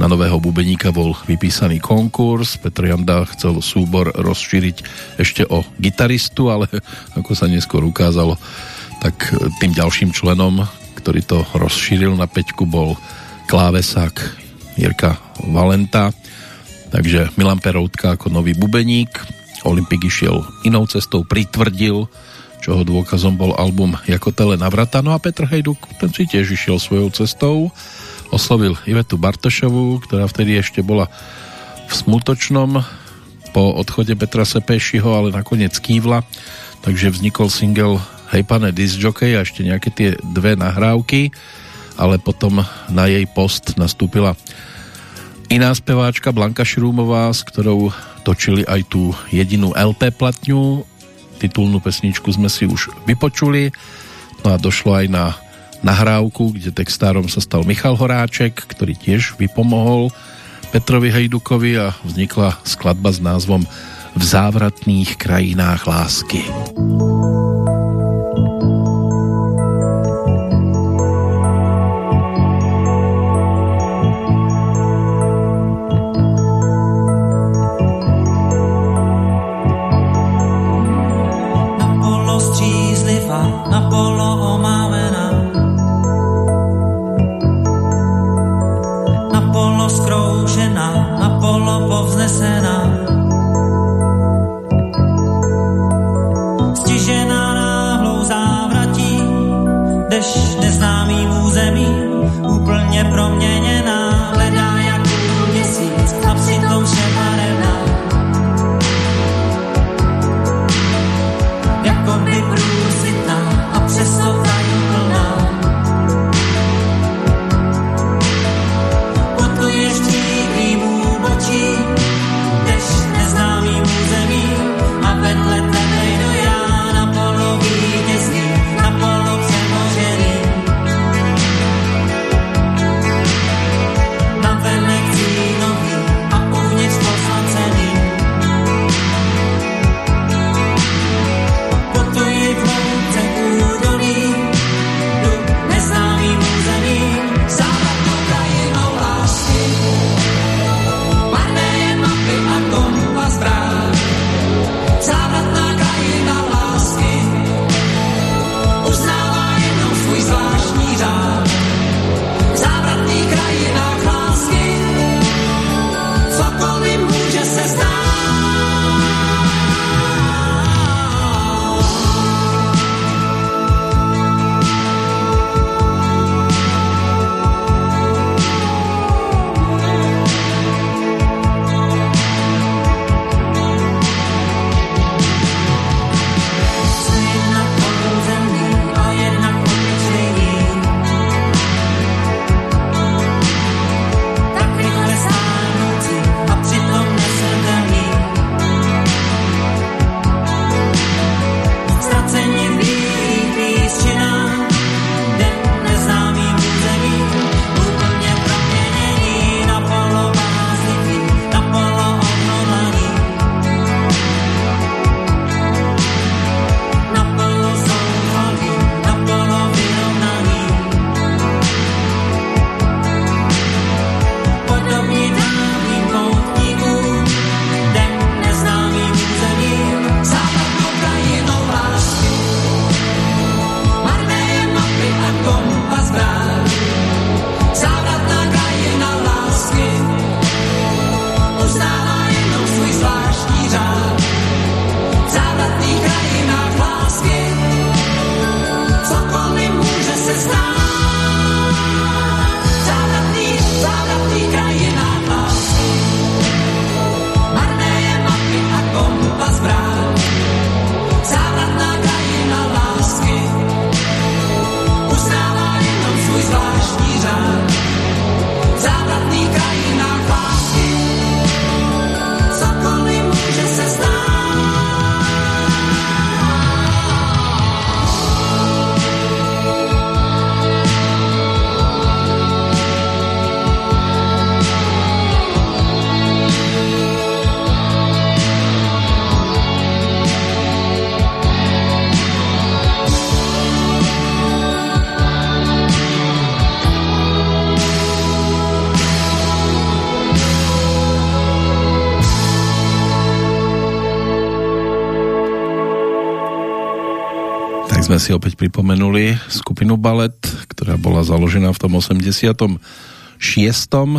Na nového bubeníka bol vypísaný konkurs. Petr Janda chcel súbor rozšíriť ešte o gitaristu, ale ako sa neskôr ukázalo, tak tým ďalším členom, ktorý to rozšíril na peťku, bol klávesák Jirka Valenta. Takže Milan Peroutka ako nový bubeník. Olympik išiel inou cestou, pritvrdil čoho dôkazom bol album Jako tele navrata. No a Petr Hejduk, ten si tiež išiel svojou cestou, oslovil Ivetu Bartošovú, ktorá vtedy ešte bola v smutočnom po odchode Petra Sepešiho, ale nakoniec kývla, takže vznikol single Hej pane disjockey a ešte nejaké tie dve nahrávky, ale potom na jej post nastúpila iná speváčka Blanka Šrúmová, s ktorou točili aj tú jedinú LP platňu titulnú pesničku sme si už vypočuli. No a došlo aj na nahrávku, kde textárom sa stal Michal Horáček, ktorý tiež vypomohol Petrovi Hejdukovi a vznikla skladba s názvom V závratných krajinách lásky. Si opäť pripomenuli skupinu Balet, ktorá bola založená v tom 86.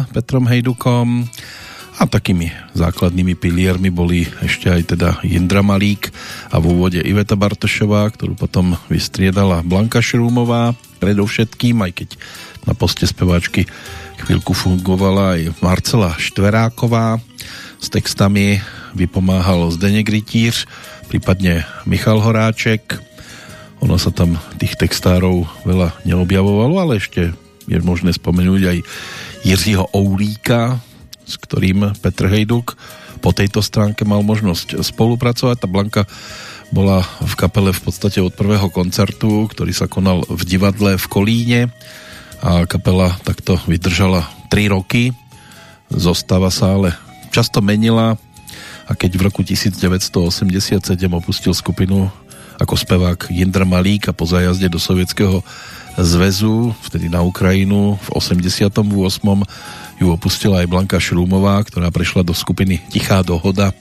Petrom Hejdukom a takými základnými piliermi boli ešte aj teda Jindra Malík a v úvode Iveta Bartošová, ktorú potom vystriedala Blanka Šrúmová, predovšetkým, aj keď na poste speváčky chvíľku fungovala aj Marcela Štveráková. S textami vypomáhal Zdeněk Rytíř, prípadne Michal Horáček. Ono sa tam tých textárov veľa neobjavovalo, ale ešte je možné spomenúť aj Jiřího Oulíka, s ktorým Petr Hejduk po tejto stránke mal možnosť spolupracovať. Tá Blanka bola v kapele v podstate od prvého koncertu, ktorý sa konal v divadle v Kolíne a kapela takto vydržala 3 roky. Zostava sa ale často menila a keď v roku 1987 opustil skupinu ako spevák Jindra Malík a po zajazde do Sovietskeho zväzu, vtedy na Ukrajinu v 88 ju opustila aj Blanka Šrúmová, ktorá prešla do skupiny Tichá dohoda,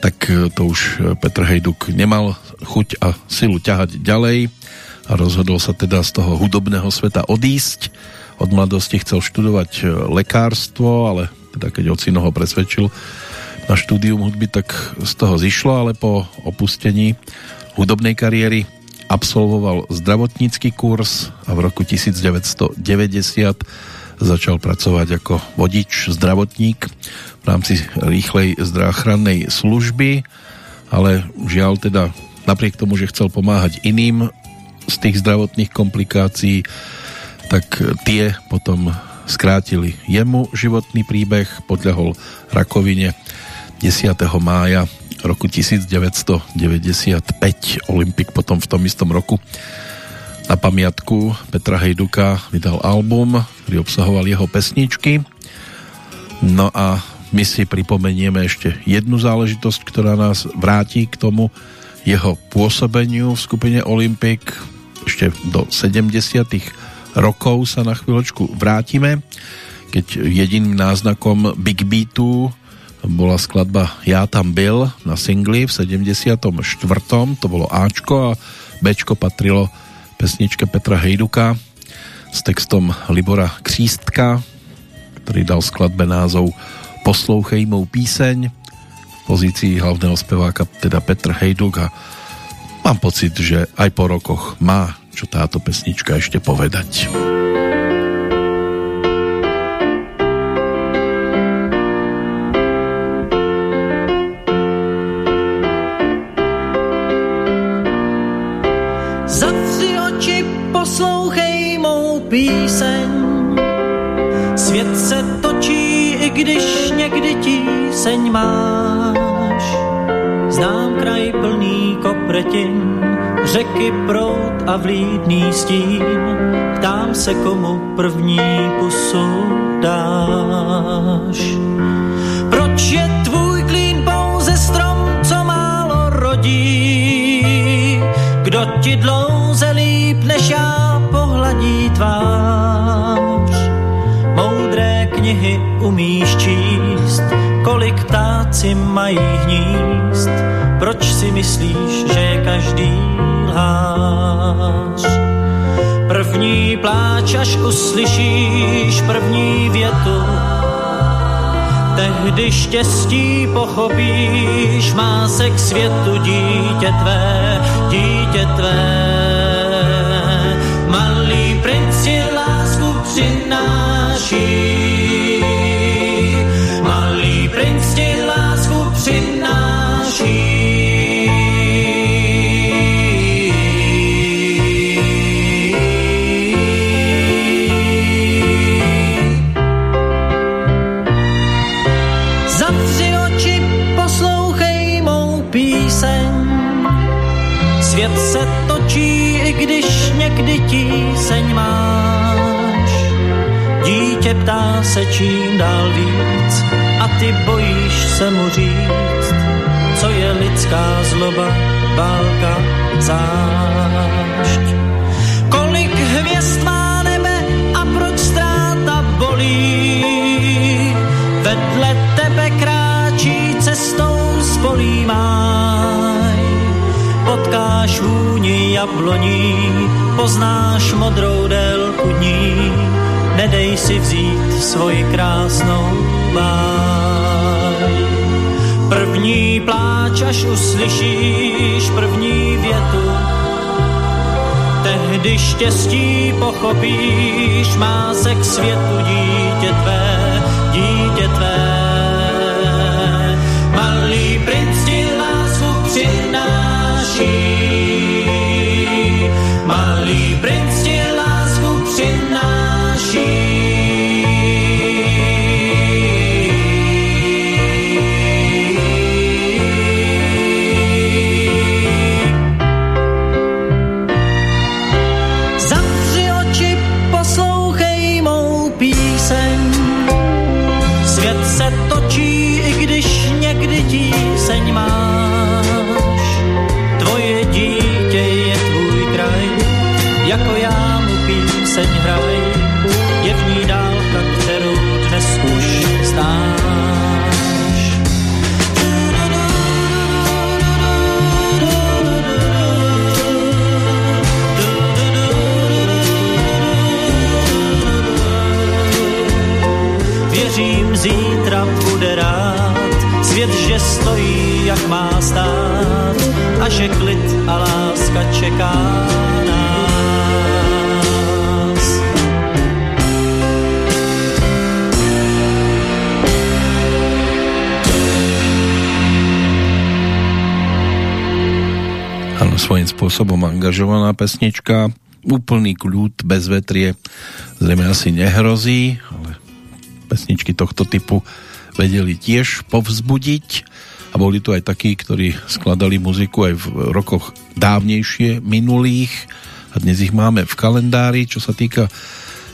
tak e, to už e, Petr Hejduk nemal chuť a silu ťahať ďalej. A rozhodol sa teda z toho hudobného sveta odísť. Od mladosti chcel študovať e, lekárstvo, ale teda keď ocino ho presvedčil na štúdium hudby, tak z toho zišlo, ale po opustení hudobnej kariéry absolvoval zdravotnícky kurz a v roku 1990 začal pracovať ako vodič, zdravotník v rámci rýchlej záchrannej služby, ale žiaľ teda napriek tomu, že chcel pomáhať iným z tých zdravotných komplikácií, tak tie potom skrátili jemu životný príbeh, podľahol rakovine 10. mája roku 1995. Olympik potom v tom istom roku na pamiatku Petra Hejduka vydal album, ktorý obsahoval jeho pesničky. No a my si pripomenieme ešte jednu záležitosť, ktorá nás vráti k tomu jeho pôsobeniu v skupine Olympic. Ešte do 70 rokov sa na chvíľočku vrátime, keď jediným náznakom Big Beatu bola skladba Ja tam byl na singli v 74. To bolo Ačko a Bčko patrilo pesničke Petra Hejduka s textom Libora Křístka, ktorý dal skladbe názov Poslouchej mou píseň v pozícii hlavného speváka teda Petr Hejduk a mám pocit, že aj po rokoch má čo táto pesnička ešte povedať. Tíseň máš. Znám kraj plný kopretin, řeky prout a vlídný stín. Ptám se, komu první pusu dáš. Proč je tvůj klín pouze strom, co málo rodí? Kdo ti dlouze líp než já pohladí tvář. Moudré knihy umíš číst, kolik ptáci mají hnízd, proč si myslíš, že je každý lhář? První pláč, až uslyšíš první větu, tehdy štěstí pochopíš, má se k světu dítě tvé, dítě tvé. přináší. Dítě ptá se čím dál víc a ty bojíš se mu říct, co je lidská zloba, válka, zášť. Kolik hvězd má nebe a proč ztráta bolí? Vedle tebe kráčí cestou spolí máj, po potkáš vůni jabloní, poznáš modrou délku dní, nedej si vzít svoji krásnou báj. První pláč, až uslyšíš první větu, tehdy štěstí pochopíš, má se k světu dítě tvé, dítě tvé. Malý princ ti lásku přináší, láska čeká nás. Áno, svojím spôsobom angažovaná pesnička. Úplný kľud, bez vetrie zrejme asi nehrozí, ale pesničky tohto typu vedeli tiež povzbudiť a boli tu aj takí, ktorí skladali muziku aj v rokoch dávnejšie, minulých a dnes ich máme v kalendári, čo sa týka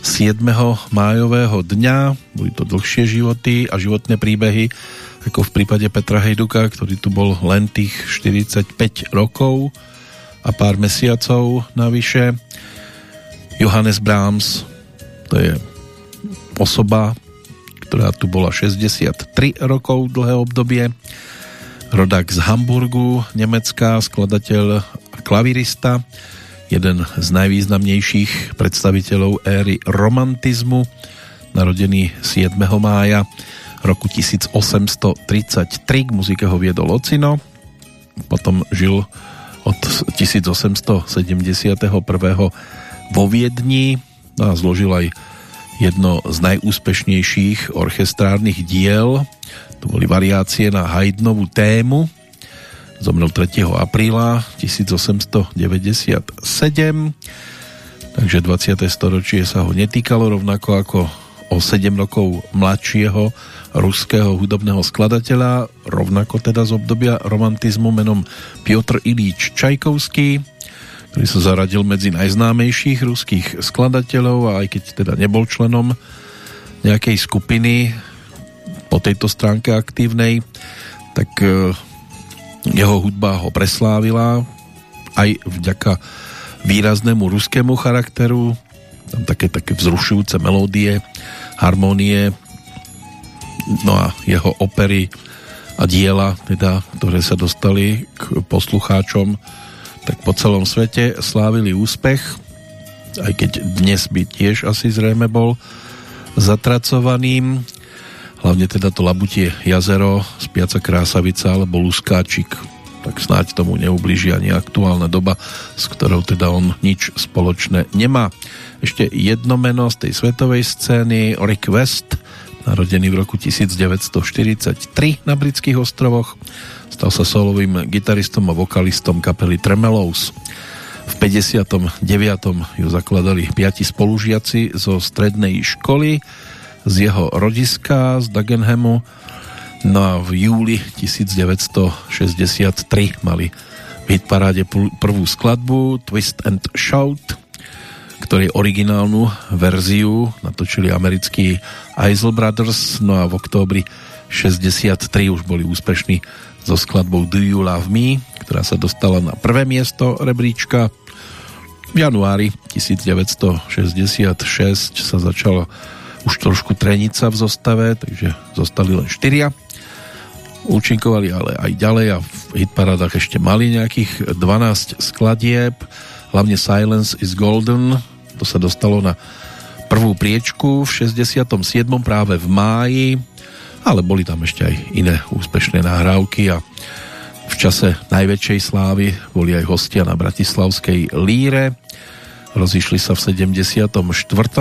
7. májového dňa, boli to dlhšie životy a životné príbehy, ako v prípade Petra Hejduka, ktorý tu bol len tých 45 rokov a pár mesiacov navyše. Johannes Brahms, to je osoba, ktorá tu bola 63 rokov dlhé obdobie. Rodák z Hamburgu, Nemecka, skladateľ a klavirista, jeden z najvýznamnejších predstaviteľov éry romantizmu, narodený 7. mája roku 1833 k muzike ho viedol Ocino, potom žil od 1871. vo Viedni a zložil aj jedno z najúspešnejších orchestrárnych diel. To boli variácie na Haydnovú tému. Zomrel 3. apríla 1897. Takže 20. storočie sa ho netýkalo rovnako ako o 7 rokov mladšieho ruského hudobného skladateľa, rovnako teda z obdobia romantizmu menom Piotr Ilíč Čajkovský, ktorý sa zaradil medzi najznámejších ruských skladateľov a aj keď teda nebol členom nejakej skupiny po tejto stránke aktívnej, tak e, jeho hudba ho preslávila aj vďaka výraznému ruskému charakteru, tam také, také vzrušujúce melódie, harmonie, no a jeho opery a diela, teda, ktoré sa dostali k poslucháčom, tak po celom svete slávili úspech, aj keď dnes by tiež asi zrejme bol zatracovaným. Hlavne teda to Labutie jazero, Spiaca krásavica alebo Luskáčik, tak snáď tomu neublíži ani aktuálna doba, s ktorou teda on nič spoločné nemá. Ešte jedno meno z tej svetovej scény, Rick West, narodený v roku 1943 na britských ostrovoch. Stal sa solovým gitaristom a vokalistom kapely Tremelows. V 59. ju zakladali piati spolužiaci zo strednej školy z jeho rodiska z Dagenhamu. No a v júli 1963 mali v hitparáde prvú skladbu Twist and Shout, ktorej originálnu verziu natočili americkí Eisel Brothers, no a v októbri 63 už boli úspešní so skladbou Do You Love Me, ktorá sa dostala na prvé miesto rebríčka. V januári 1966 sa začala už trošku trenica v zostave, takže zostali len štyria. Účinkovali ale aj ďalej a v hitparádach ešte mali nejakých 12 skladieb, hlavne Silence is Golden, to sa dostalo na prvú priečku v 67. práve v máji, ale boli tam ešte aj iné úspešné nahrávky a v čase najväčšej slávy boli aj hostia na Bratislavskej líre. Rozišli sa v 74.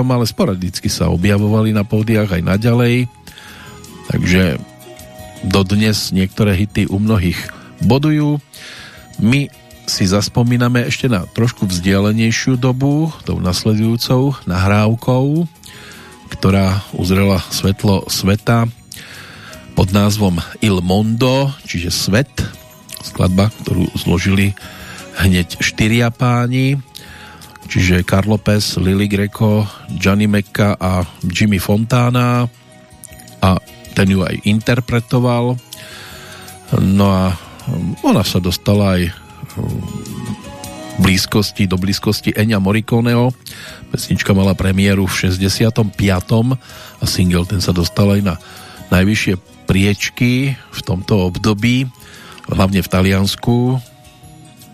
ale sporadicky sa objavovali na pódiach aj naďalej. Takže dodnes niektoré hity u mnohých bodujú. My si zaspomíname ešte na trošku vzdialenejšiu dobu, tou nasledujúcou nahrávkou, ktorá uzrela svetlo sveta pod názvom Il Mondo, čiže Svet, skladba, ktorú zložili hneď štyria páni, čiže Carlo Pes, Lily Greco, Gianni Mecca a Jimmy Fontana a ten ju aj interpretoval. No a ona sa dostala aj blízkosti, do blízkosti Enya Morriconeho. Pesnička mala premiéru v 65. a single ten sa dostal aj na najvyššie priečky v tomto období, hlavne v Taliansku.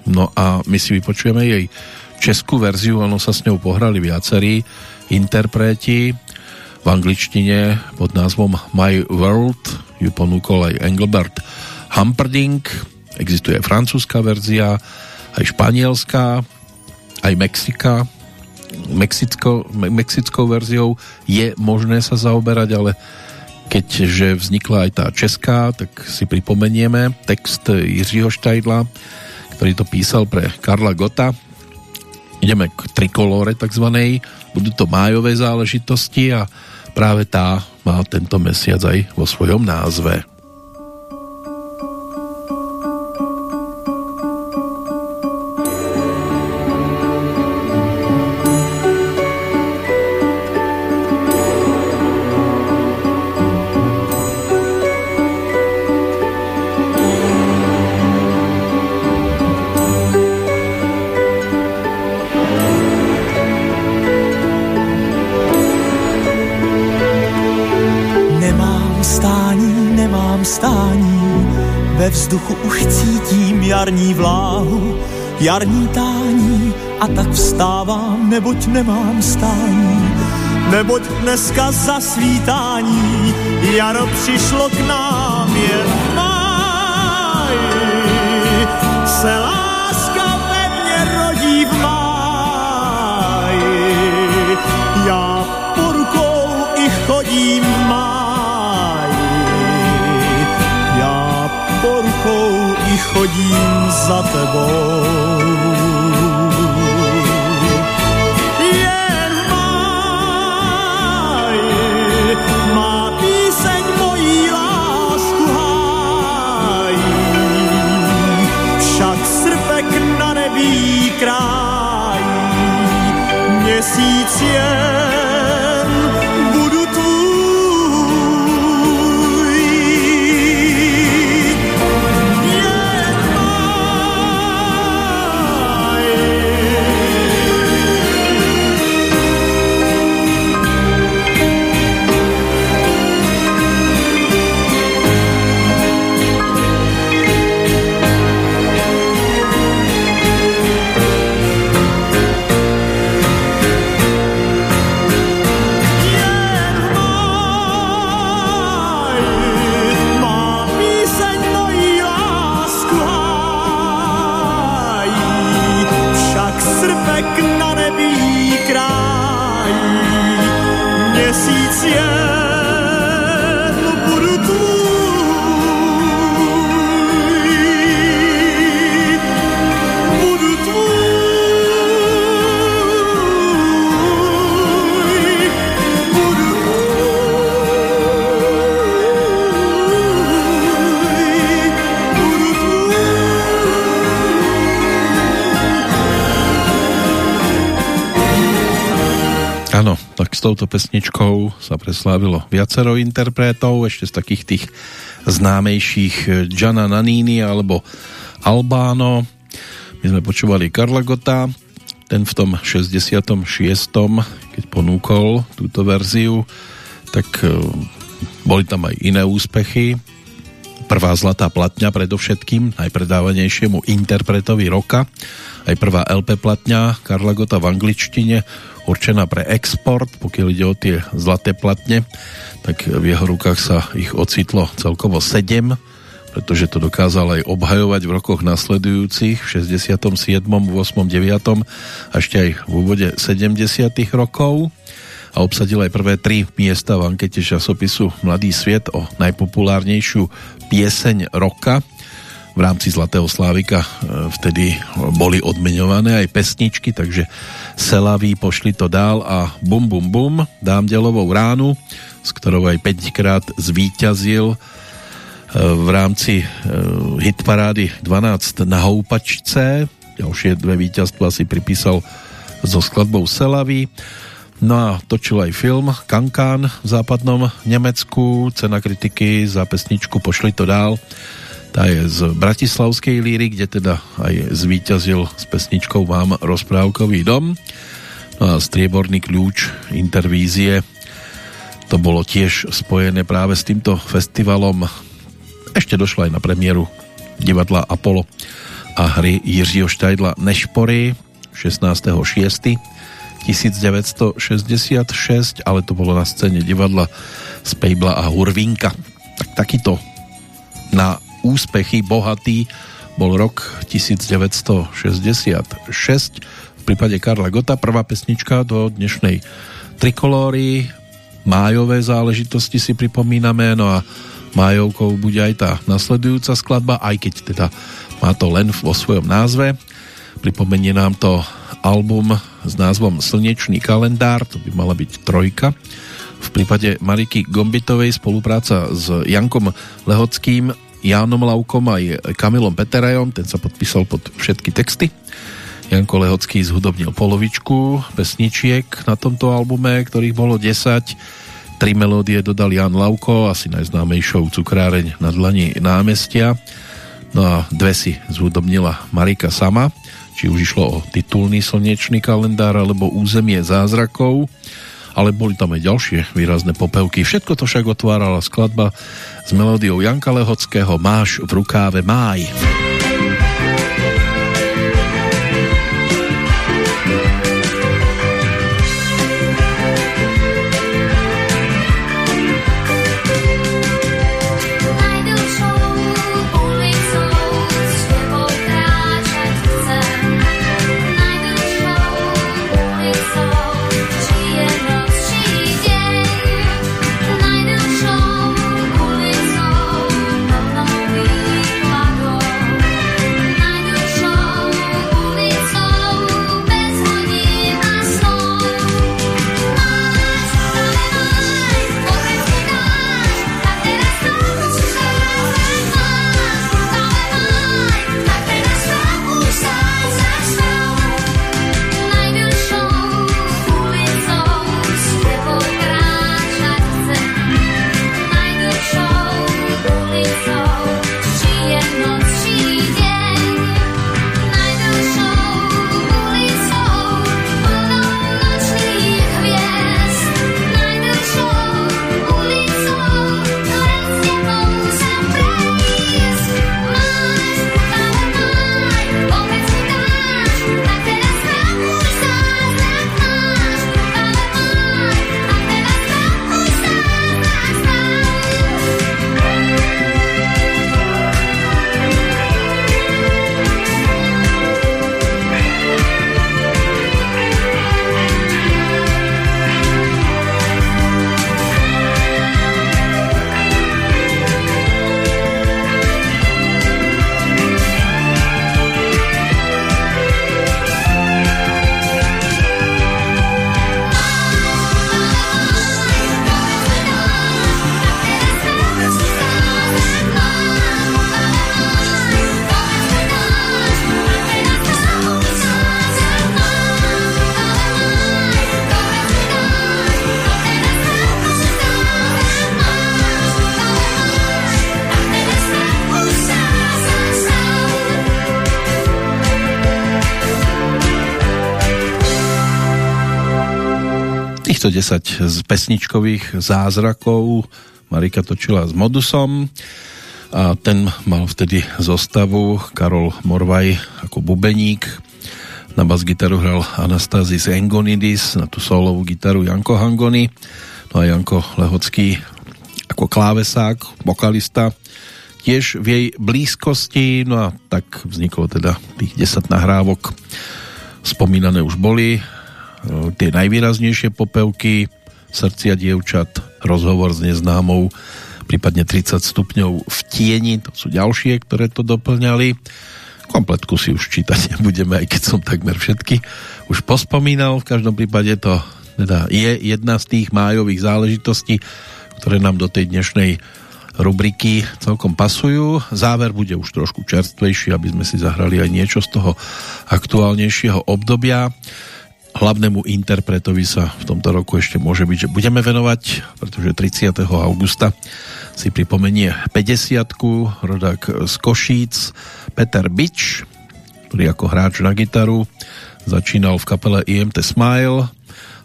No a my si vypočujeme jej českú verziu, ono sa s ňou pohrali viacerí interpreti v angličtine pod názvom My World ju ponúkol aj Engelbert Humperdinck Existuje francúzska verzia, aj španielská, aj Mexika. Mexicko, mexickou verziou je možné sa zaoberať, ale keďže vznikla aj tá česká, tak si pripomenieme text Jiřího Štajdla, ktorý to písal pre Karla Gota. Ideme k trikolore takzvanej, budú to májové záležitosti a práve tá má tento mesiac aj vo svojom názve. Jarní tání a tak vstávám, neboť nemám stání. Neboť dneska zasvítání jaro přišlo k nám jen máj. Chodím za tebou. Touto pesničkou sa preslávilo viacero interpretov, ešte z takých tých známejších Gianna Nanini alebo Albano. My sme počúvali Karla Gota, ten v tom 66. keď ponúkol túto verziu, tak e, boli tam aj iné úspechy. prvá zlatá platňa predovšetkým, najpredávanejšiemu interpretovi roka, aj prvá LP platňa Karla Gota v angličtine, určená pre export, pokiaľ ide o tie zlaté platne, tak v jeho rukách sa ich ocitlo celkovo 7, pretože to dokázal aj obhajovať v rokoch nasledujúcich, v 67., 8., 9. a ešte aj v úvode 70. rokov a obsadil aj prvé tri miesta v ankete časopisu Mladý sviet o najpopulárnejšiu pieseň roka v rámci Zlatého Slávika e, vtedy boli odmeňované aj pesničky, takže Selaví pošli to dál a bum bum bum dám delovou ránu, s ktorou aj 5 krát zvíťazil e, v rámci e, hitparády 12 na houpačce. Ďalšie dve víťazstva si pripísal so skladbou Selavy. No a točil aj film Kankán v západnom Nemecku, cena kritiky za pesničku Pošli to dál tá je z Bratislavskej líry, kde teda aj zvíťazil s pesničkou Mám rozprávkový dom. No a strieborný kľúč intervízie to bolo tiež spojené práve s týmto festivalom. Ešte došlo aj na premiéru divadla Apollo a hry Jiřího Štajdla Nešpory 16.6. 1966, ale to bolo na scéne divadla Spejbla a Hurvinka. Tak takýto na úspechy bohatý bol rok 1966 v prípade Karla Gota prvá pesnička do dnešnej trikolóry májové záležitosti si pripomíname no a májovkou bude aj tá nasledujúca skladba aj keď teda má to len vo svojom názve. Pripomenie nám to album s názvom Slnečný kalendár to by mala byť trojka. V prípade Mariky Gombitovej spolupráca s Jankom Lehockým Jánom Laukom aj Kamilom Peterajom, ten sa podpísal pod všetky texty. Janko Lehocký zhudobnil polovičku pesničiek na tomto albume, ktorých bolo 10. Tri melódie dodal Jan Lauko, asi najznámejšou cukráreň na dlani námestia. No a dve si zhudobnila Marika sama, či už išlo o titulný slnečný kalendár alebo územie zázrakov ale boli tam aj ďalšie výrazné popevky. Všetko to však otvárala skladba s melódiou Janka Lehockého Máš v rukáve máj. Týchto 10 z pesničkových zázrakov Marika točila s Modusom. a ten mal vtedy zostavu Karol Morvaj ako bubeník. Na bas-gitaru hral Anastazis Engonidis, na tú solovú gitaru Janko Hangony, no a Janko Lehocký ako klávesák, vokalista, tiež v jej blízkosti, no a tak vzniklo teda tých 10 nahrávok. Spomínané už boli tie najvýraznejšie popevky Srdcia dievčat, rozhovor s neznámou, prípadne 30 stupňov v tieni, to sú ďalšie, ktoré to doplňali. Kompletku si už čítať nebudeme, aj keď som takmer všetky už pospomínal. V každom prípade to teda je jedna z tých májových záležitostí, ktoré nám do tej dnešnej rubriky celkom pasujú. Záver bude už trošku čerstvejší, aby sme si zahrali aj niečo z toho aktuálnejšieho obdobia hlavnému interpretovi sa v tomto roku ešte môže byť, že budeme venovať, pretože 30. augusta si pripomenie 50 rodák z Košíc Peter Bič, ktorý ako hráč na gitaru začínal v kapele IMT Smile,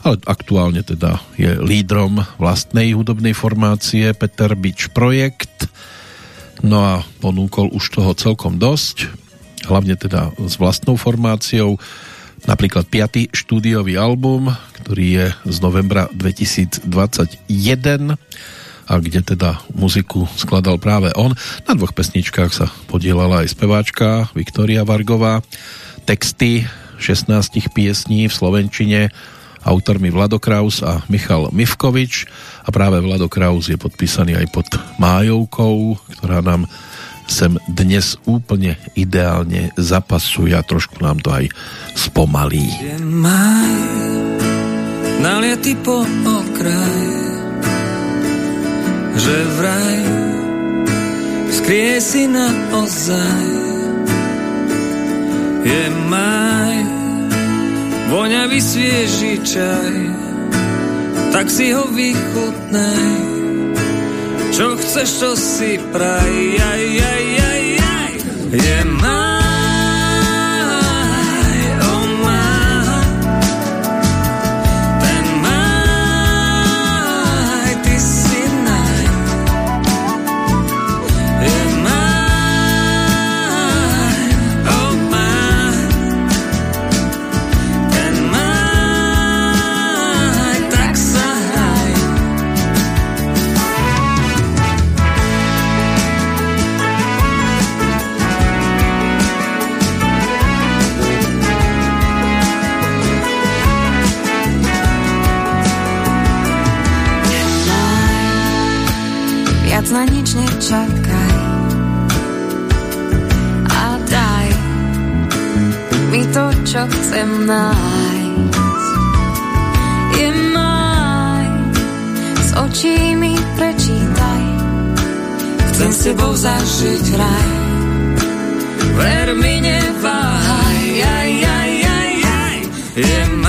ale aktuálne teda je lídrom vlastnej hudobnej formácie Peter Bič Projekt. No a ponúkol už toho celkom dosť, hlavne teda s vlastnou formáciou napríklad 5. štúdiový album, ktorý je z novembra 2021 a kde teda muziku skladal práve on. Na dvoch pesničkách sa podielala aj speváčka Viktoria Vargová. Texty 16 piesní v Slovenčine autormi Vlado Kraus a Michal Mivkovič a práve Vlado Kraus je podpísaný aj pod Májovkou, ktorá nám sem dnes úplne ideálne zapasuje a trošku nám to aj spomalí. Maj, nalietý po okraj, že vraj skrie si na ozaj. Je maj, voňavý svieži čaj, tak si ho vychutnaj čo chceš, čo si praj, aj, aj, aj, aj. Je na nič nečakaj a daj mi to, čo chcem nájsť. Je maj, s očí prečítaj, chcem s tebou zažiť raj. Ver mi neváhaj, aj, aj, aj, aj. je maj.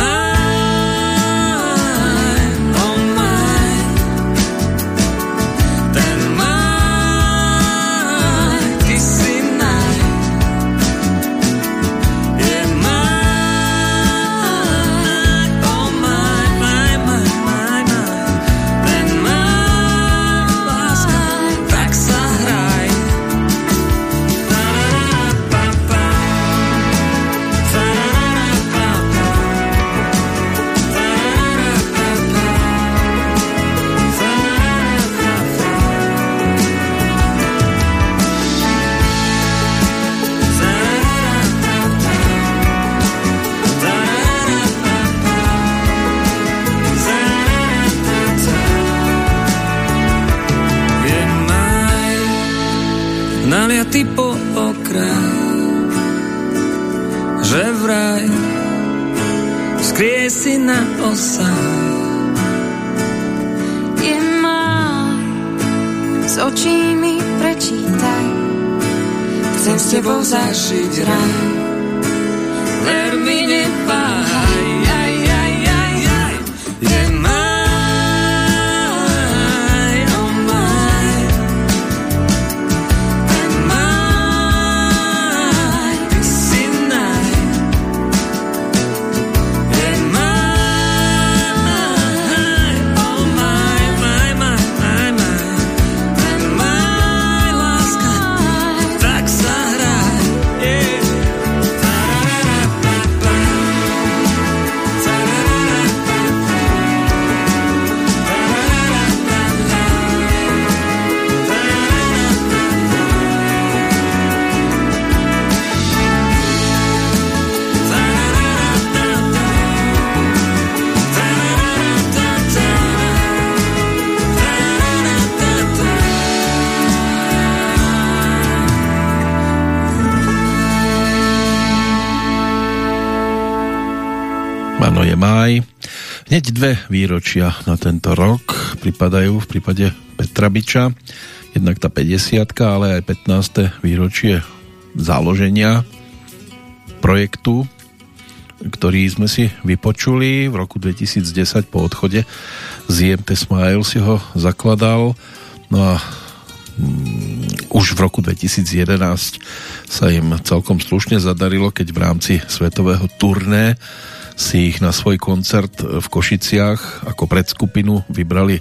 Si na osaj. Je maj, s očí mi prečítaj, chcem s tebou zažiť raj. Ver mi nepáhaj, Hneď dve výročia na tento rok pripadajú v prípade Petra Biča. Jednak tá 50 ale aj 15. výročie založenia projektu, ktorý sme si vypočuli v roku 2010 po odchode z IMT Smile si ho zakladal. No a mm, už v roku 2011 sa im celkom slušne zadarilo, keď v rámci svetového turné si ich na svoj koncert v Košiciach ako predskupinu vybrali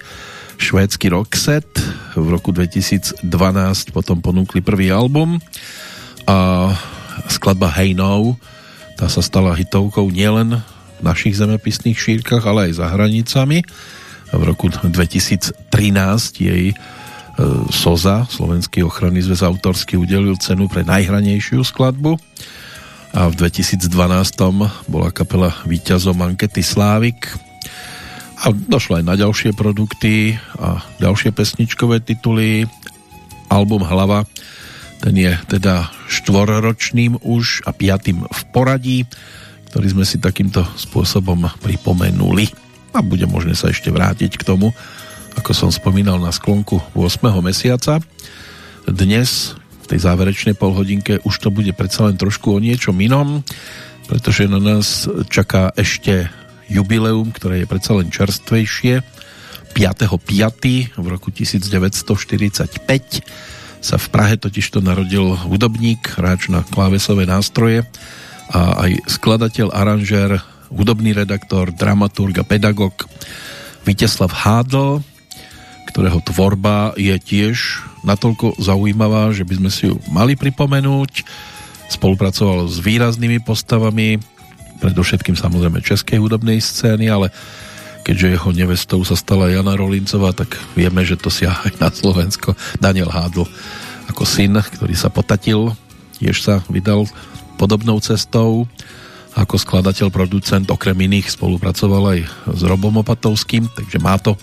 švédsky Roxet. V roku 2012 potom ponúkli prvý album a skladba Hey No tá sa stala hitovkou nielen v našich zemepisných šírkach, ale aj za hranicami. V roku 2013 jej e, SOZA, Slovenský ochranný zväz autorsky, udelil cenu pre najhranejšiu skladbu a v 2012 bola kapela víťazom ankety Slávik. A došlo aj na ďalšie produkty a ďalšie pesničkové tituly. Album Hlava ten je teda štvorročným už a piatým v poradí ktorý sme si takýmto spôsobom pripomenuli. A bude možné sa ešte vrátiť k tomu ako som spomínal na sklonku 8. mesiaca. Dnes tej záverečnej polhodinke už to bude predsa len trošku o niečom inom, pretože na nás čaká ešte jubileum, ktoré je predsa len čerstvejšie. 5.5. v roku 1945 sa v Prahe totižto narodil hudobník, hráč na klávesové nástroje a aj skladateľ, aranžér, hudobný redaktor, dramaturg a pedagog Viteslav Hádl, ktorého tvorba je tiež natoľko zaujímavá, že by sme si ju mali pripomenúť. Spolupracoval s výraznými postavami, predovšetkým samozrejme českej hudobnej scény, ale keďže jeho nevestou sa stala Jana Rolincová, tak vieme, že to si aj na Slovensko. Daniel Hádl ako syn, ktorý sa potatil, tiež sa vydal podobnou cestou. Ako skladateľ, producent, okrem iných spolupracoval aj s Robom Opatovským, takže má to,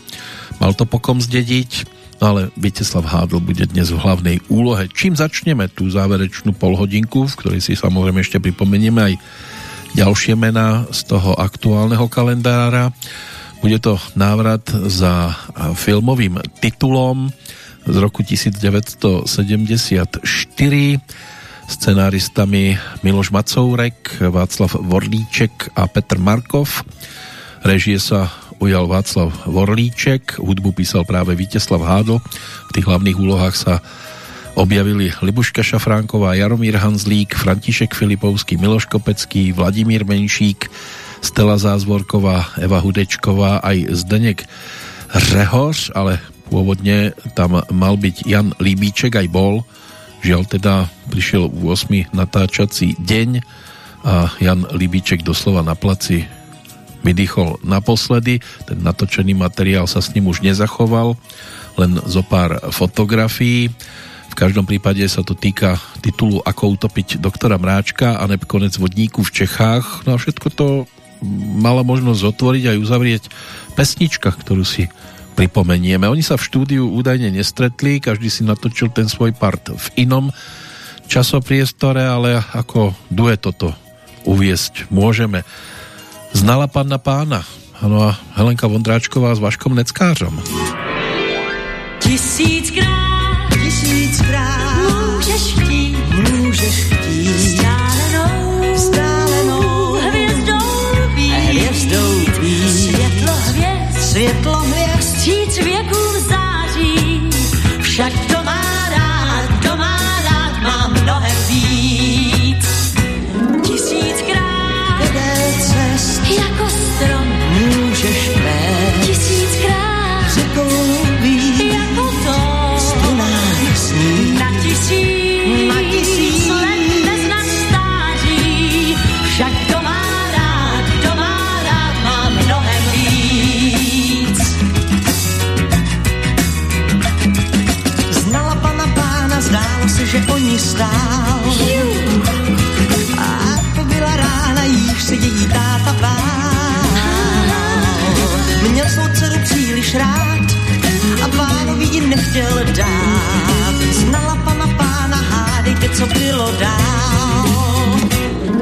mal to pokom zdediť No ale Viteslav Hádl bude dnes v hlavnej úlohe. Čím začneme tú záverečnú polhodinku, v ktorej si samozrejme ešte pripomenieme aj ďalšie mená z toho aktuálneho kalendára. Bude to návrat za filmovým titulom z roku 1974 scenáristami Miloš Macourek, Václav Vorlíček a Petr Markov. Režie sa ujal Václav Vorlíček, hudbu písal práve Víteslav Hádl. V tých hlavných úlohách sa objavili Libuška Šafránková, Jaromír Hanzlík, František Filipovský, Miloš Kopecký, Vladimír Menšík, Stela Zázvorková, Eva Hudečková, aj Zdenek Řehoř, ale pôvodne tam mal byť Jan Líbíček, aj bol. Žiaľ teda prišiel 8. natáčací deň a Jan Líbíček doslova na placi vydýchol naposledy. Ten natočený materiál sa s ním už nezachoval, len zo pár fotografií. V každom prípade sa to týka titulu Ako utopiť doktora Mráčka a neb konec vodníku v Čechách. No a všetko to mala možnosť otvoriť aj uzavrieť pesnička, ktorú si pripomenieme. Oni sa v štúdiu údajne nestretli, každý si natočil ten svoj part v inom časopriestore, ale ako duet toto uviesť môžeme. Znala panna pána. Ano a Helenka Vondráčková s Vaškom Neckářom. Tisíckrát, tisíckrát můžeš chtít, můžeš chtít. Vzdálenou, vzdálenou hvězdou být, hvězdou být, světlo hvězd, světlo hvězd, stříc věků v září, však vzdál. A to byla rána, jíž se dějí táta bál. Měl svou dceru příliš rád a pánovi ji nechtěl dát. Znala pana pána, hádejte, co bylo dál.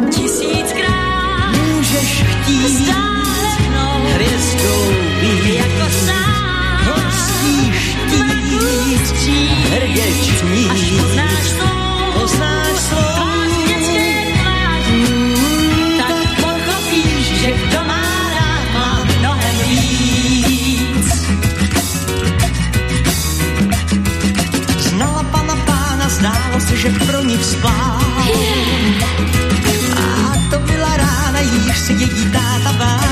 Tisíckrát můžeš chtít stále mnou hvězdou být. Jako sám, hrdě. Až poznáš to, tak pochopíš, že kdo víc. Znala pana pána, se, že pro ní spál. A to byla rána, její táta bál.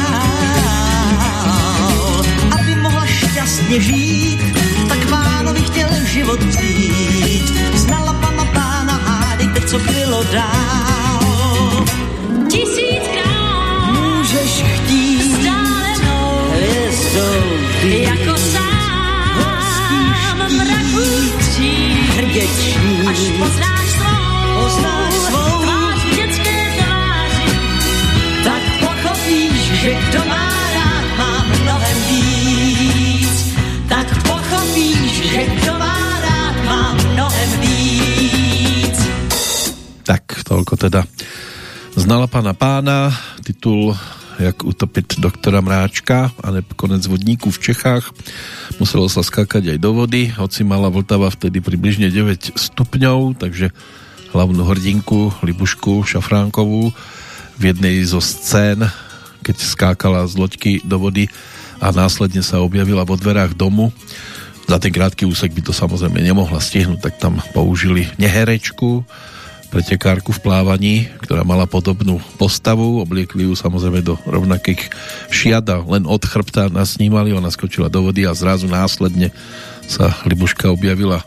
Aby mohla šťastně žít, tak pánovi chtěl život vzít. Znala pana pána, co bylo dál. Tisíckrát Můžeš chtít vzdálenou, hvězdou být. jako sám tří. hrděční. Až poznáš svou, Poznáš svou. tvář dětské tváři, tak pochopíš, že kdo má rád, má mnohem víc. Tak pochopíš, že kdo má toľko teda znala pána pána, titul jak utopiť doktora Mráčka a ne konec vodníku v Čechách. Muselo sa skákať aj do vody, hoci mala Vltava vtedy približne 9 stupňov, takže hlavnú hrdinku Libušku Šafránkovú v jednej zo scén, keď skákala z loďky do vody a následne sa objavila vo dverách domu. Za ten krátky úsek by to samozrejme nemohla stihnúť, tak tam použili neherečku, pretekárku v plávaní, ktorá mala podobnú postavu, obliekli ju samozrejme do rovnakých šiat a len od chrbta nasnímali, ona skočila do vody a zrazu následne sa Libuška objavila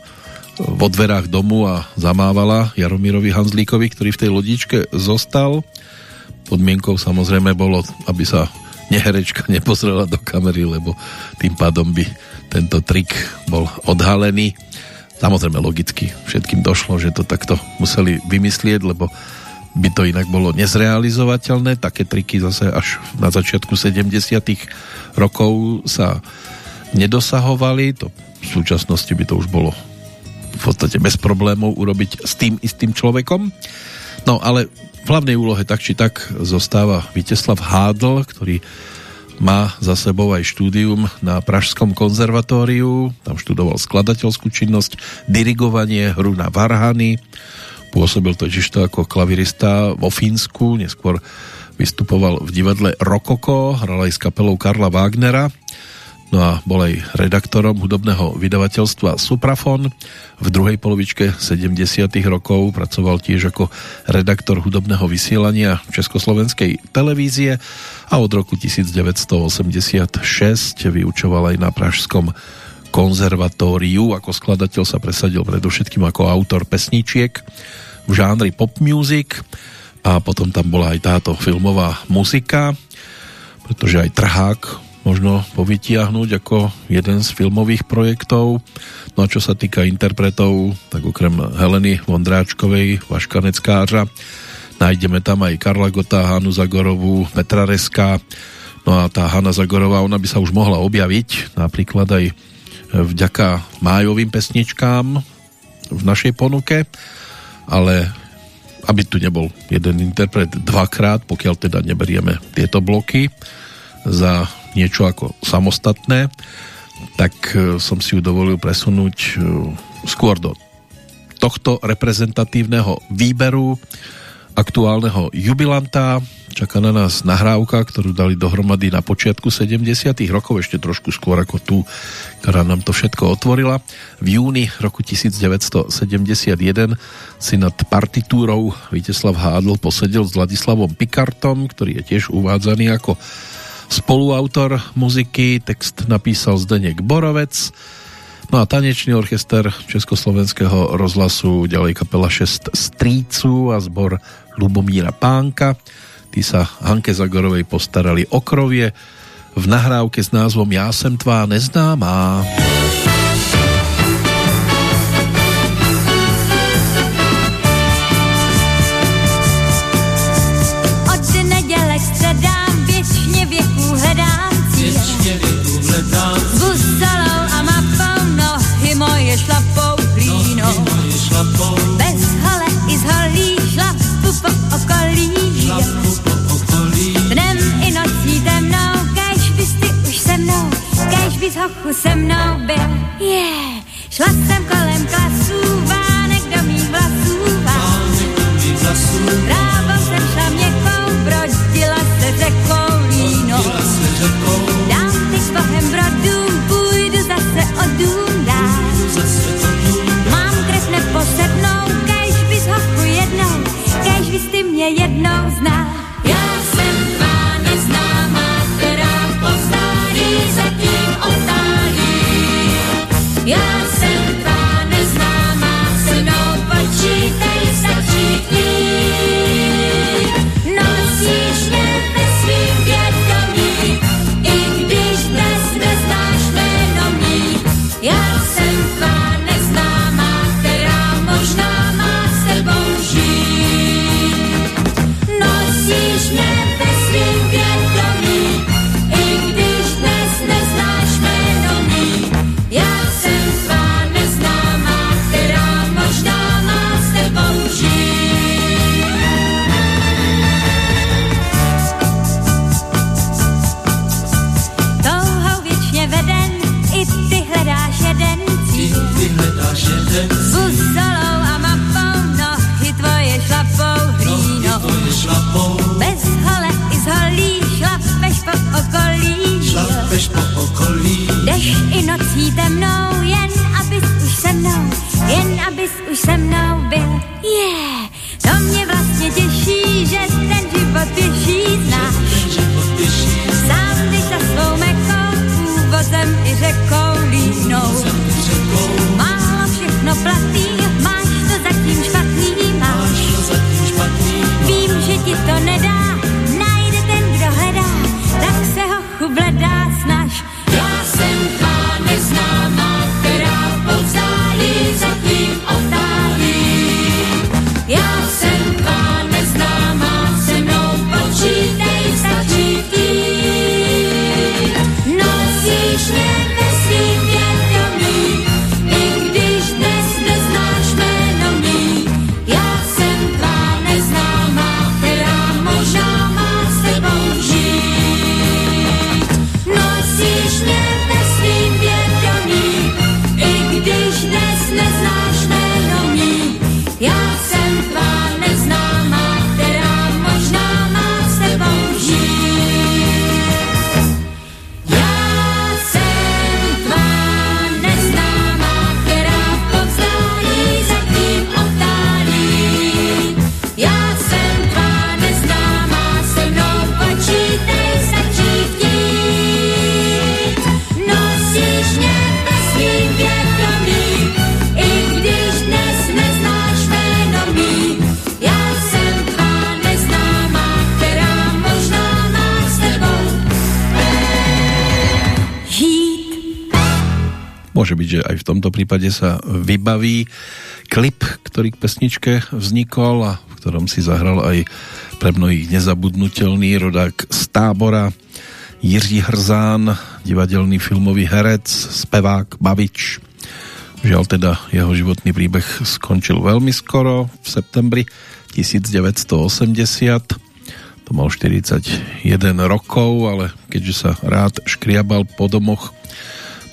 vo dverách domu a zamávala Jaromírovi Hanzlíkovi, ktorý v tej lodičke zostal. Podmienkou samozrejme bolo, aby sa neherečka nepozrela do kamery, lebo tým pádom by tento trik bol odhalený. Samozrejme logicky všetkým došlo, že to takto museli vymyslieť, lebo by to inak bolo nezrealizovateľné. Také triky zase až na začiatku 70 rokov sa nedosahovali. To v súčasnosti by to už bolo v podstate bez problémov urobiť s tým istým človekom. No ale v hlavnej úlohe tak či tak zostáva Viteslav Hádl, ktorý má za sebou aj štúdium na Pražskom konzervatóriu, tam študoval skladateľskú činnosť, dirigovanie, hru na varhany, pôsobil totiž to ako klavirista vo Fínsku, neskôr vystupoval v divadle Rokoko, hral aj s kapelou Karla Wagnera, no a bol aj redaktorom hudobného vydavateľstva Suprafon. V druhej polovičke 70. rokov pracoval tiež ako redaktor hudobného vysielania Československej televízie a od roku 1986 vyučoval aj na Pražskom konzervatóriu. Ako skladateľ sa presadil predovšetkým ako autor pesničiek v žánri pop music a potom tam bola aj táto filmová muzika, pretože aj Trhák možno povytiahnuť ako jeden z filmových projektov. No a čo sa týka interpretov, tak okrem Heleny Vondráčkovej, Vaška Neckářa, nájdeme tam aj Karla Gota, Hanu Zagorovú, Petra Reska, no a tá Hanna Zagorová, ona by sa už mohla objaviť, napríklad aj vďaka májovým pesničkám v našej ponuke, ale aby tu nebol jeden interpret dvakrát, pokiaľ teda neberieme tieto bloky za niečo ako samostatné, tak som si ju dovolil presunúť skôr do tohto reprezentatívneho výberu aktuálneho jubilanta. Čaká na nás nahrávka, ktorú dali dohromady na počiatku 70 rokov, ešte trošku skôr ako tú, ktorá nám to všetko otvorila. V júni roku 1971 si nad partitúrou Viteslav Hádl posedil s Vladislavom Pikartom, ktorý je tiež uvádzaný ako spoluautor muziky, text napísal Zdeněk Borovec, no a tanečný orchester Československého rozhlasu, ďalej kapela 6 Strícu a zbor Lubomíra Pánka. Tí sa Hanke Zagorovej postarali o krovie v nahrávke s názvom Já jsem tvá neznámá. Od trochu se mnou byl. Je, yeah. šla jsem kolem klasů, vánek do mých vlasů, vánek do mých vlasů. Rád Já prípade sa vybaví klip, ktorý k pesničke vznikol a v ktorom si zahral aj pre mnohých nezabudnutelný rodák z tábora Jiří Hrzán, divadelný filmový herec, spevák, bavič. Žiaľ teda jeho životný príbeh skončil veľmi skoro, v septembri 1980. To mal 41 rokov, ale keďže sa rád škriabal po domoch,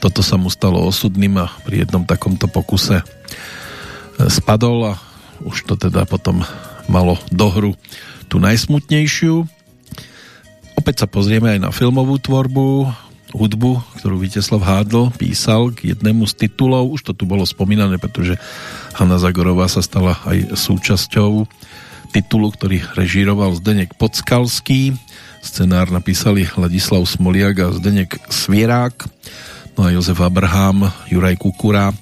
toto sa mu stalo osudným a pri jednom takomto pokuse spadol a už to teda potom malo dohru tú najsmutnejšiu. Opäť sa pozrieme aj na filmovú tvorbu, hudbu, ktorú Víteslav Hádl písal k jednému z titulov. Už to tu bolo spomínané, pretože Hanna Zagorová sa stala aj súčasťou titulu, ktorý režíroval Zdeněk Podskalský. Scenár napísali Ladislav Smoliak a Zdeněk Svierák. No a Jozef Abraham, Juraj Kukura,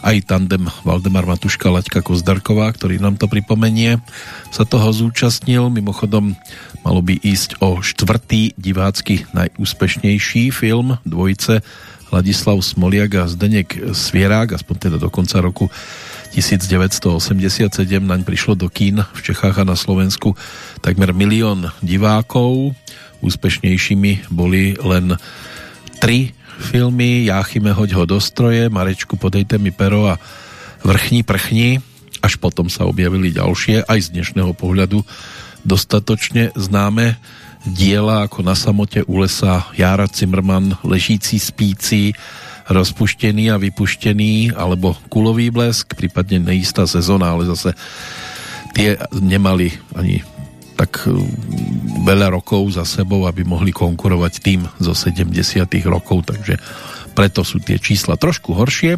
aj tandem Valdemar Matuška, Laďka Kozdarková, ktorý nám to pripomenie, sa toho zúčastnil. Mimochodom, malo by ísť o štvrtý divácky najúspešnejší film dvojice Ladislav Smoliak a Zdeněk Svierák, aspoň teda do konca roku 1987 naň prišlo do kín v Čechách a na Slovensku takmer milión divákov. Úspešnejšími boli len tri filmy Jáchyme hoď ho do stroje, Marečku podejte mi pero a Vrchní prchni. Až potom sa objavili ďalšie, aj z dnešného pohľadu dostatočne známe diela ako Na samote u lesa, Jára Cimrman, Ležící spící, Rozpuštený a vypuštený, alebo Kulový blesk, prípadne neistá sezóna, ale zase tie nemali ani tak e, veľa rokov za sebou, aby mohli konkurovať tým zo 70 rokov, takže preto sú tie čísla trošku horšie.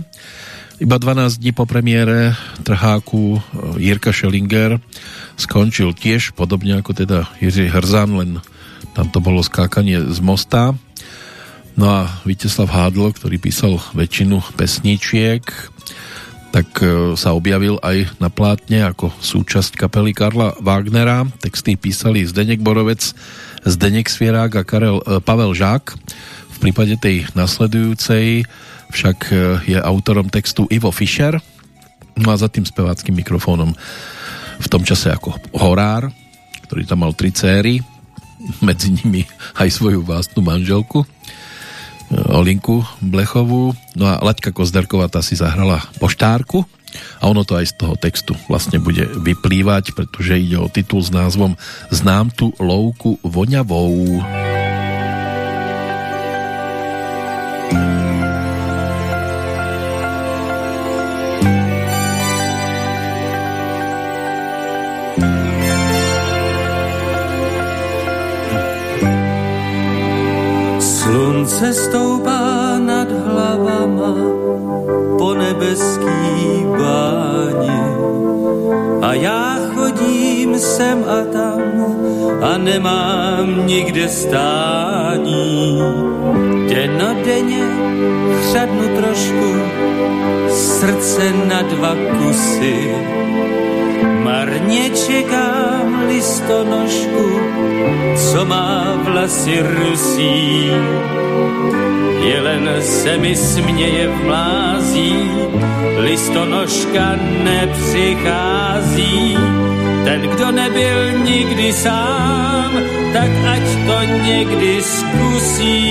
Iba 12 dní po premiére trháku e, Jirka Schellinger skončil tiež podobne ako teda Jiří Hrzan, len tam to bolo skákanie z mosta. No a Víteslav Hádl, ktorý písal väčšinu pesničiek, tak e, sa objavil aj na plátne ako súčasť kapely Karla Wagnera. Texty písali Zdenek Borovec, Zdenek Svierák a Karel, e, Pavel Žák. V prípade tej nasledujúcej však e, je autorom textu Ivo Fischer. No a za tým speváckým mikrofónom v tom čase ako horár, ktorý tam mal tri céry, medzi nimi aj svoju vlastnú manželku Olinku Blechovú. No a Laďka Kozderková tá si zahrala poštárku a ono to aj z toho textu vlastne bude vyplývať, pretože ide o titul s názvom Znám tu louku voňavou. Slunce stoupá nad hlavama po nebeský báni a já chodím sem a tam a nemám nikde stání. Denodenně chřadnu trošku srdce na dva kusy marně čekám listonožku, co má vlasy rusí. Jelen se mi směje v mlází, listonožka nepřichází. Ten, kdo nebyl nikdy sám, tak ať to někdy zkusí.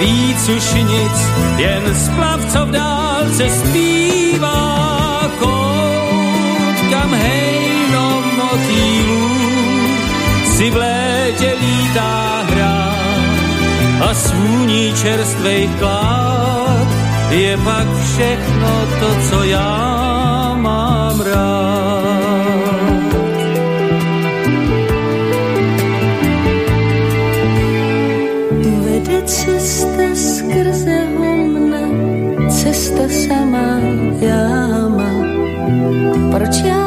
Víc už nic, jen splav, co v dálce zpívá. Kout, kam hejno motýlů si v létě lítá hra a svůní čerstvej klad je pak všechno to, co já mám rád. Skrze humna, cesta samá jáma. Proč já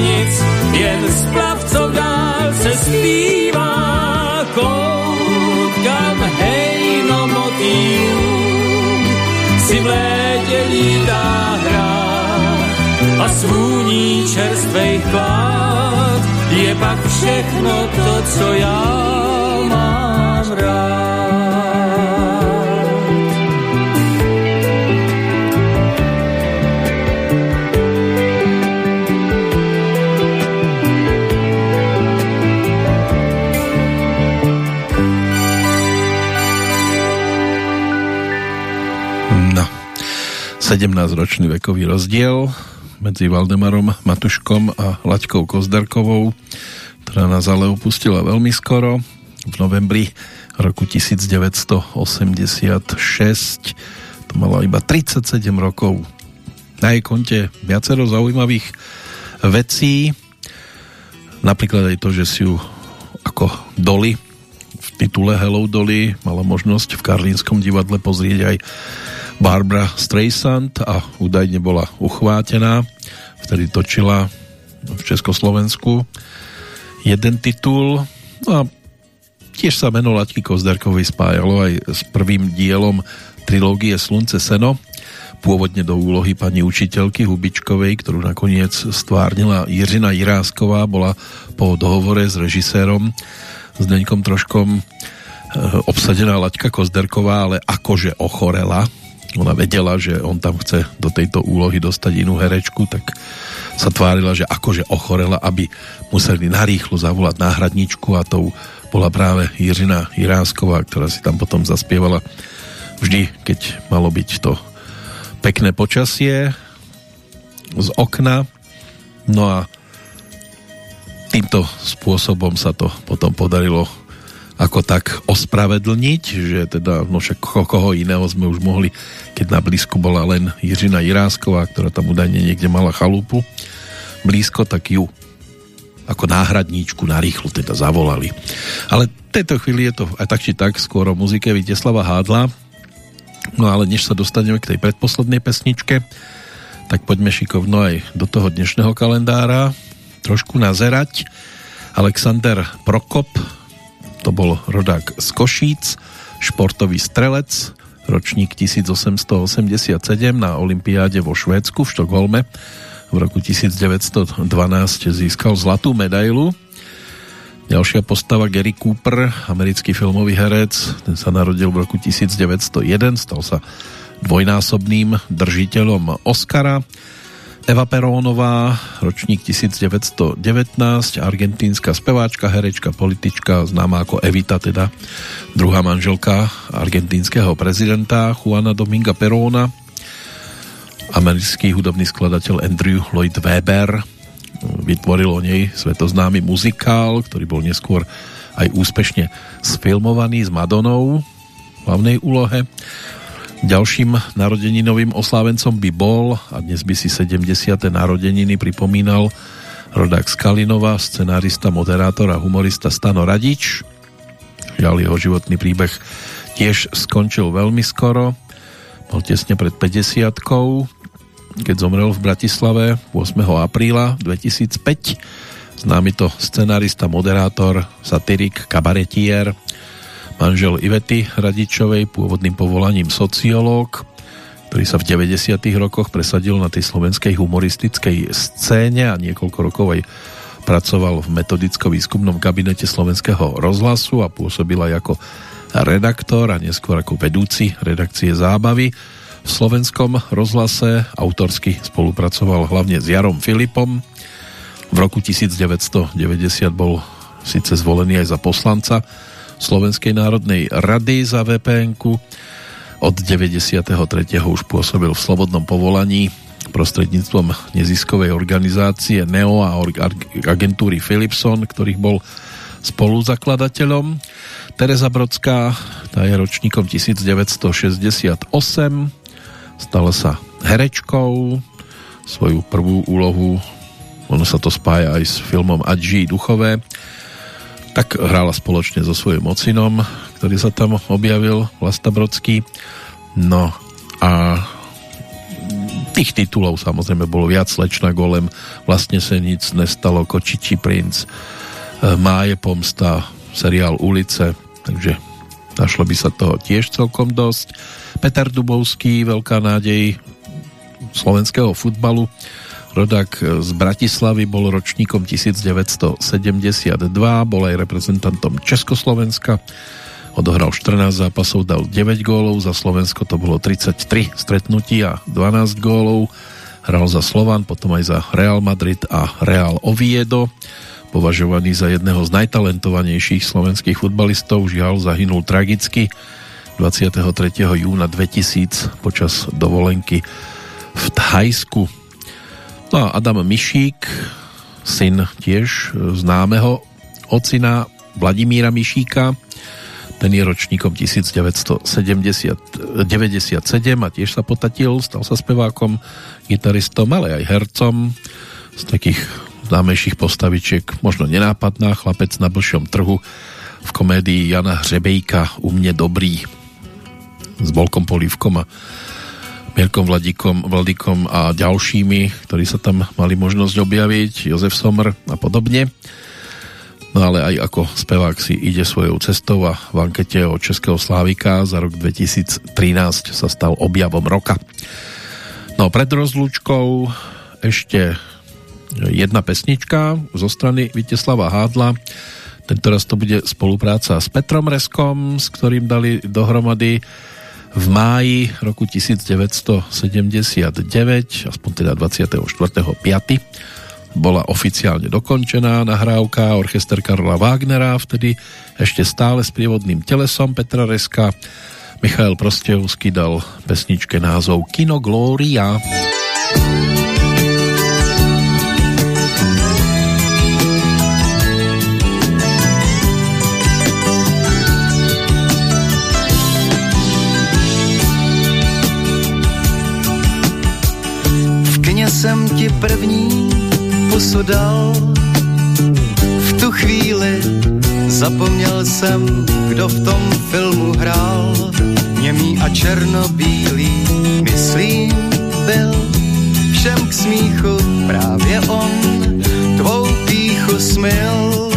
nic, jen splav, co v dálce zpívá. Kout, kam hejno motýlů si v létě lítá hrát a svůní čerstvej chlad je pak všechno to, co já mám rád. 17-ročný vekový rozdiel medzi Valdemarom Matuškom a Laďkou Kozdarkovou, ktorá nás ale opustila veľmi skoro, v novembri roku 1986. To mala iba 37 rokov. Na jej konte viacero zaujímavých vecí, napríklad aj to, že si ju ako Dolly v titule Hello Dolly mala možnosť v Karlínskom divadle pozrieť aj Barbara Streisand a údajne bola uchvátená. Vtedy točila v Československu jeden titul. No a tiež sa meno Laťky Kozderkovej spájalo aj s prvým dielom trilógie Slunce Seno, pôvodne do úlohy pani učiteľky Hubičkovej, ktorú nakoniec stvárnila Jiřina Jirásková, bola po dohovore s režisérom Zdeňkom Troškom eh, obsadená Laťka Kozderková, ale akože ochorela ona vedela, že on tam chce do tejto úlohy dostať inú herečku, tak sa tvárila, že akože ochorela, aby museli narýchlo zavolať náhradničku a tou bola práve Jiřina Jirásková, ktorá si tam potom zaspievala vždy, keď malo byť to pekné počasie z okna. No a týmto spôsobom sa to potom podarilo ako tak ospravedlniť, že teda, no však koho iného sme už mohli, keď na blízku bola len Jiřina Jirásková, ktorá tam údajne niekde mala chalupu blízko, tak ju ako náhradníčku na rýchlu teda zavolali. Ale v tejto chvíli je to aj tak či tak skôr o muzike Viteslava Hádla. No ale než sa dostaneme k tej predposlednej pesničke, tak poďme šikovno aj do toho dnešného kalendára trošku nazerať. Alexander Prokop, to bol rodák z Košíc, športový strelec, ročník 1887 na Olympiáde vo Švédsku v Štokholme v roku 1912 získal zlatú medailu. Ďalšia postava Gary Cooper, americký filmový herec, ten sa narodil v roku 1901, stal sa dvojnásobným držiteľom Oscara. Eva Perónová, ročník 1919, argentínska speváčka, herečka, politička, známa ako Evita, teda druhá manželka argentínskeho prezidenta Juana Dominga Peróna. Americký hudobný skladateľ Andrew Lloyd Webber vytvoril o nej svetoznámy muzikál, ktorý bol neskôr aj úspešne sfilmovaný s Madonou v hlavnej úlohe. Ďalším narodeninovým oslávencom by bol, a dnes by si 70. narodeniny pripomínal rodák Skalinova, scenárista, moderátor a humorista Stano Radič. Žiaľ, jeho životný príbeh tiež skončil veľmi skoro. Bol tesne pred 50 keď zomrel v Bratislave 8. apríla 2005. Známy to scenárista, moderátor, satirik, kabaretier, manžel Ivety Radičovej, pôvodným povolaním sociológ, ktorý sa v 90. rokoch presadil na tej slovenskej humoristickej scéne a niekoľko rokov aj pracoval v metodicko-výskumnom kabinete slovenského rozhlasu a pôsobil aj ako redaktor a neskôr ako vedúci redakcie zábavy. V slovenskom rozhlase autorsky spolupracoval hlavne s Jarom Filipom. V roku 1990 bol síce zvolený aj za poslanca Slovenskej národnej rady za vpn -ku. Od 93. už pôsobil v slobodnom povolaní prostredníctvom neziskovej organizácie NEO a agentúry Philipson, ktorých bol spoluzakladateľom. Teresa Brodská, tá je ročníkom 1968, stala sa herečkou, svoju prvú úlohu, ono sa to spája aj s filmom Adži duchové, tak hrála spoločne so svojím ocinom, ktorý sa tam objavil, Vlasta Brodský. No a tých titulov samozrejme bolo viac, Slečna golem, vlastne sa nic nestalo, Kočičí princ, e, Máje pomsta, seriál Ulice, takže našlo by sa toho tiež celkom dosť. Peter Dubovský, veľká nádej slovenského futbalu, Rodák z Bratislavy bol ročníkom 1972, bol aj reprezentantom Československa, odohral 14 zápasov, dal 9 gólov, za Slovensko to bolo 33 stretnutí a 12 gólov, hral za Slovan, potom aj za Real Madrid a Real Oviedo, považovaný za jedného z najtalentovanejších slovenských futbalistov, žiaľ zahynul tragicky 23. júna 2000 počas dovolenky v Thajsku No a Adam Mišík, syn tiež známeho ocina Vladimíra Mišíka, ten je ročníkom 1997 a tiež sa potatil, stal sa spevákom, gitaristom, ale aj hercom. Z takých známejších postavičiek, možno nenápadná, chlapec na blšom trhu, v komédii Jana Hřebejka U mne dobrý. S Volkom Polívkom a Mirkom Vladikom, Vladikom a ďalšími, ktorí sa tam mali možnosť objaviť, Jozef Somr a podobne. No ale aj ako spevák si ide svojou cestou a v ankete o Českého Slávika za rok 2013 sa stal objavom roka. No pred rozlúčkou ešte jedna pesnička zo strany Viteslava Hádla. Tentoraz to bude spolupráca s Petrom Reskom, s ktorým dali dohromady v máji roku 1979, aspoň teda 24.5. bola oficiálne dokončená nahrávka orchester Karla Wagnera, vtedy ešte stále s prievodným telesom Petra Reska. Michael Prostevský dal pesničke názov Kino Gloria. Kino Gloria jsem ti první pusu. V tu chvíli zapomněl jsem, kdo v tom filmu hrál. Němý a černobílý, myslím, byl všem k smíchu právě on tvou píchu smil.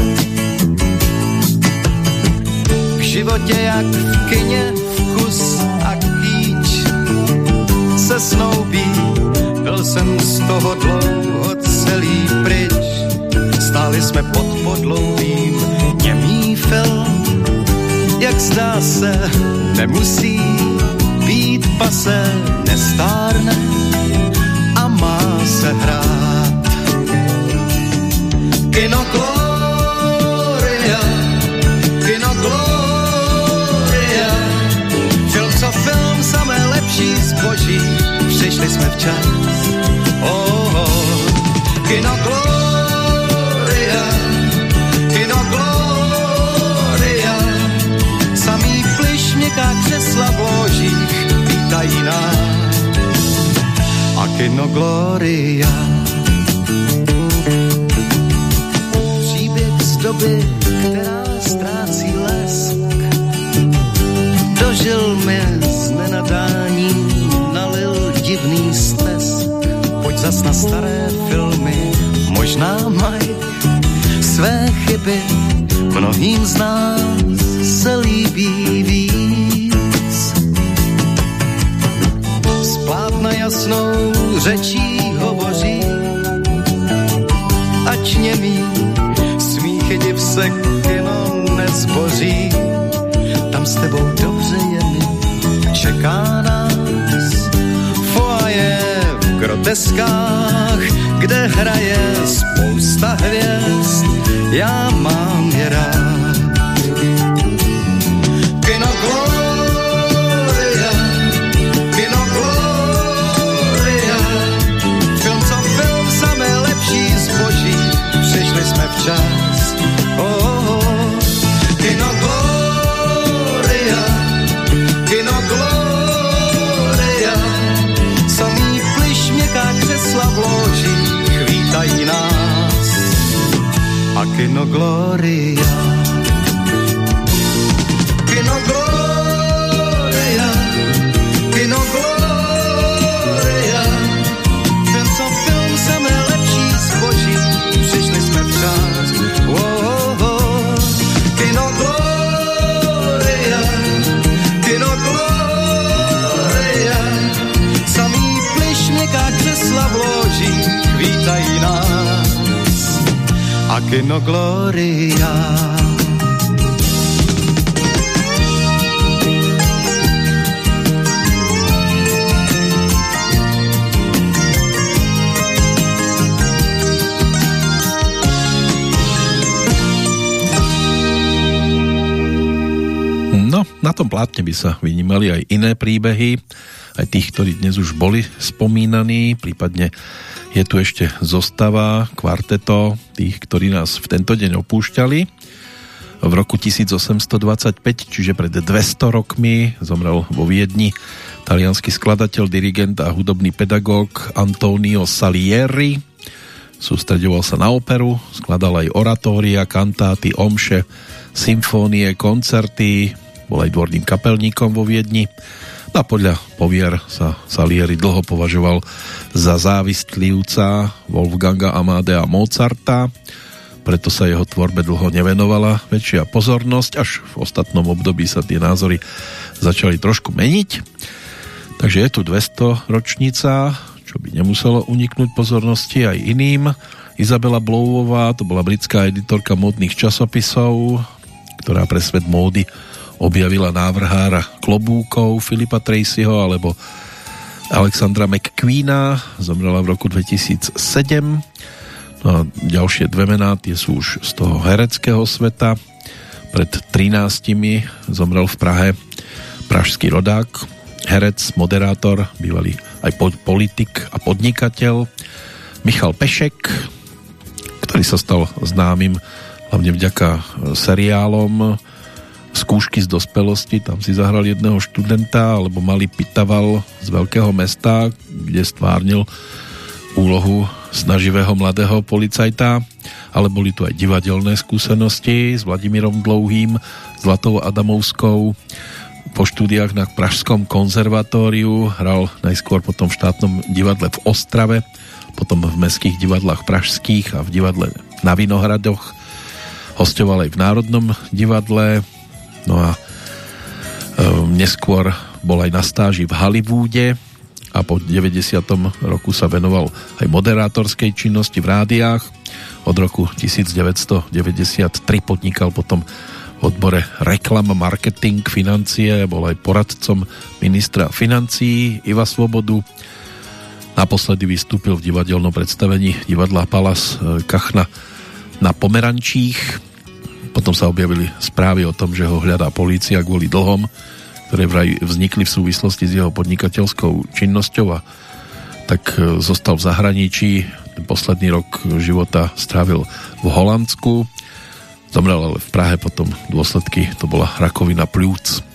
V životě jak v kině vkus a kýč se snoubí byl jsem z toho dlouho celý pryč. Stáli jsme pod podlouhým němý film. Jak zdá se, nemusí být pase, nestárne a má se hrát. Kino Gloria, Kino Gloria, film co film, samé lepší zboží, přišli jsme včas Oh, oh. Kino Gloria, Kino Gloria, samý pliš, měkká křesla v ložích vítají nás. A Kino Gloria, příběh z doby, která ztrácí lesk, dožil divný stes zas na staré filmy možná mají své chyby, mnohým z nás se líbí víc. Splát na jasnou řečí hovoří, ať němý smíchy div se kino nezboří. Tam s tebou dobře je mi, čeká nás groteskách, kde hraje spousta hvězd, já mám je rád. Kino A kino Gloria. Kino Gloria, Kino Gloria. Co film samé lepší zboží, přišli jsme včas. Oh, oh, oh. Kino Gloria, Kino Gloria. No, na tom plátne by sa vynímali aj iné príbehy, aj tých, ktorí dnes už boli spomínaní, prípadne je tu ešte zostava, kvarteto tých, ktorí nás v tento deň opúšťali. V roku 1825, čiže pred 200 rokmi, zomrel vo Viedni talianský skladateľ, dirigent a hudobný pedagóg Antonio Salieri. Sústredoval sa na operu, skladal aj oratória, kantáty, omše, symfónie, koncerty, bol aj dvorným kapelníkom vo Viedni. No a podľa povier sa Salieri dlho považoval za závistlivca Wolfganga Amadea Mozarta, preto sa jeho tvorbe dlho nevenovala väčšia pozornosť, až v ostatnom období sa tie názory začali trošku meniť. Takže je tu 200 ročnica, čo by nemuselo uniknúť pozornosti aj iným. Izabela Blouová, to bola britská editorka módnych časopisov, ktorá pre svet módy objavila návrhára klobúkov Filipa Tracyho alebo Alexandra McQueena, zomrela v roku 2007. No a ďalšie dve mená, tie sú už z toho hereckého sveta. Pred 13 zomrel v Prahe pražský rodák, herec, moderátor, bývalý aj politik a podnikateľ Michal Pešek, ktorý sa stal známym hlavne vďaka seriálom skúšky z dospelosti, tam si zahral jedného študenta, alebo malý pitaval z veľkého mesta, kde stvárnil úlohu snaživého mladého policajta, ale boli tu aj divadelné skúsenosti s Vladimírom Dlouhým, Zlatou Adamovskou, po štúdiách na Pražskom konzervatóriu, hral najskôr potom v štátnom divadle v Ostrave, potom v mestských divadlách pražských a v divadle na Vinohradoch, hostoval aj v Národnom divadle, No a um, neskôr bol aj na stáži v Hollywoode a po 90. roku sa venoval aj moderátorskej činnosti v rádiách. Od roku 1993 podnikal potom v odbore reklam, marketing, financie, bol aj poradcom ministra financií Iva Svobodu. Naposledy vystúpil v divadelnom predstavení divadla Palas eh, Kachna na Pomerančích potom sa objavili správy o tom, že ho hľadá polícia kvôli dlhom, ktoré vraj vznikli v súvislosti s jeho podnikateľskou činnosťou a tak e, zostal v zahraničí. Ten posledný rok života strávil v Holandsku. Zomrel ale v Prahe potom dôsledky, to bola rakovina pľúc.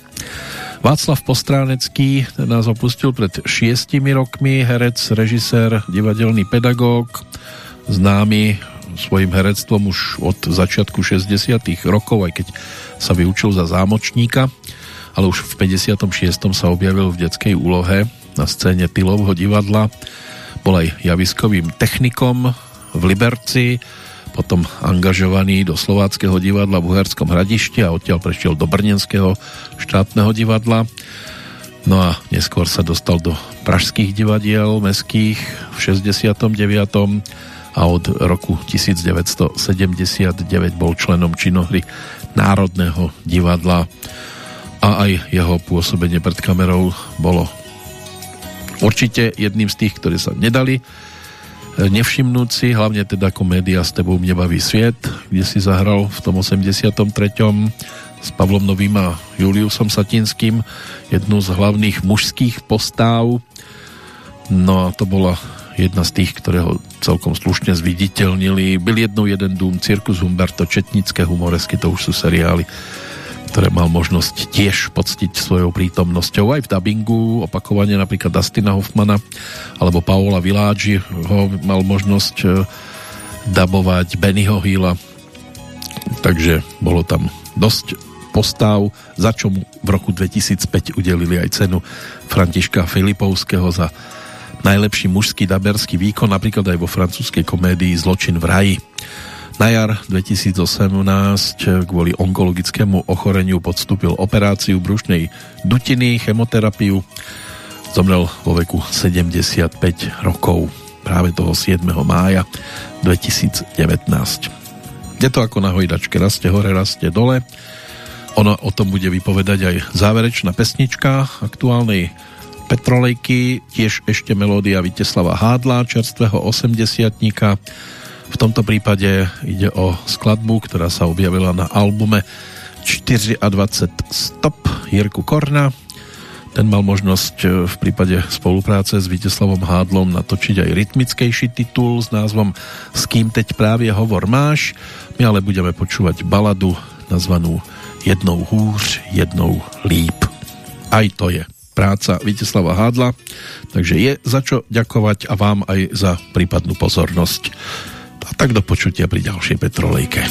Václav Postránecký nás opustil pred šiestimi rokmi, herec, režisér, divadelný pedagóg, známy svojim herectvom už od začiatku 60 rokov, aj keď sa vyučil za zámočníka, ale už v 56. sa objavil v detskej úlohe na scéne Tylovho divadla. Bol aj javiskovým technikom v Liberci, potom angažovaný do Slováckého divadla v Uherskom hradišti a odtiaľ prešiel do Brnenského štátneho divadla. No a neskôr sa dostal do pražských divadiel meských v 69 a od roku 1979 bol členom činohry Národného divadla a aj jeho pôsobenie pred kamerou bolo určite jedným z tých, ktorí sa nedali nevšimnúť si, hlavne teda komédia S tebou mne baví sviet, kde si zahral v tom 83. s Pavlom Novým a Juliusom Satinským jednu z hlavných mužských postáv. No a to bola jedna z tých, ktoré ho celkom slušne zviditeľnili. Byl jednou jeden dům, Cirkus Humberto, Četnické humoresky, to už sú seriály, ktoré mal možnosť tiež poctiť svojou prítomnosťou aj v dubbingu, opakovane napríklad Dustina Hoffmana alebo Paola Világi ho mal možnosť e, dabovať Bennyho Hilla takže bolo tam dosť postav, za čo mu v roku 2005 udelili aj cenu Františka Filipovského za najlepší mužský daberský výkon napríklad aj vo francúzskej komédii Zločin v raji. Na jar 2018 kvôli onkologickému ochoreniu podstúpil operáciu brušnej dutiny, chemoterapiu. Zomrel vo veku 75 rokov práve toho 7. mája 2019. Je to ako na hojdačke, raste hore, raste dole. Ono o tom bude vypovedať aj záverečná pesnička aktuálnej Petrolejky, tiež ešte melódia Viteslava Hádla, čerstvého 80 V tomto prípade ide o skladbu, ktorá sa objavila na albume 24 Stop Jirku Korna. Ten mal možnosť e, v prípade spolupráce s Viteslavom Hádlom natočiť aj rytmickejší titul s názvom S kým teď právě hovor máš. My ale budeme počúvať baladu nazvanú Jednou húř, jednou líp. Aj to je práca Viteslava Hádla, takže je za čo ďakovať a vám aj za prípadnú pozornosť. A tak do počutia pri ďalšej Petrolejke.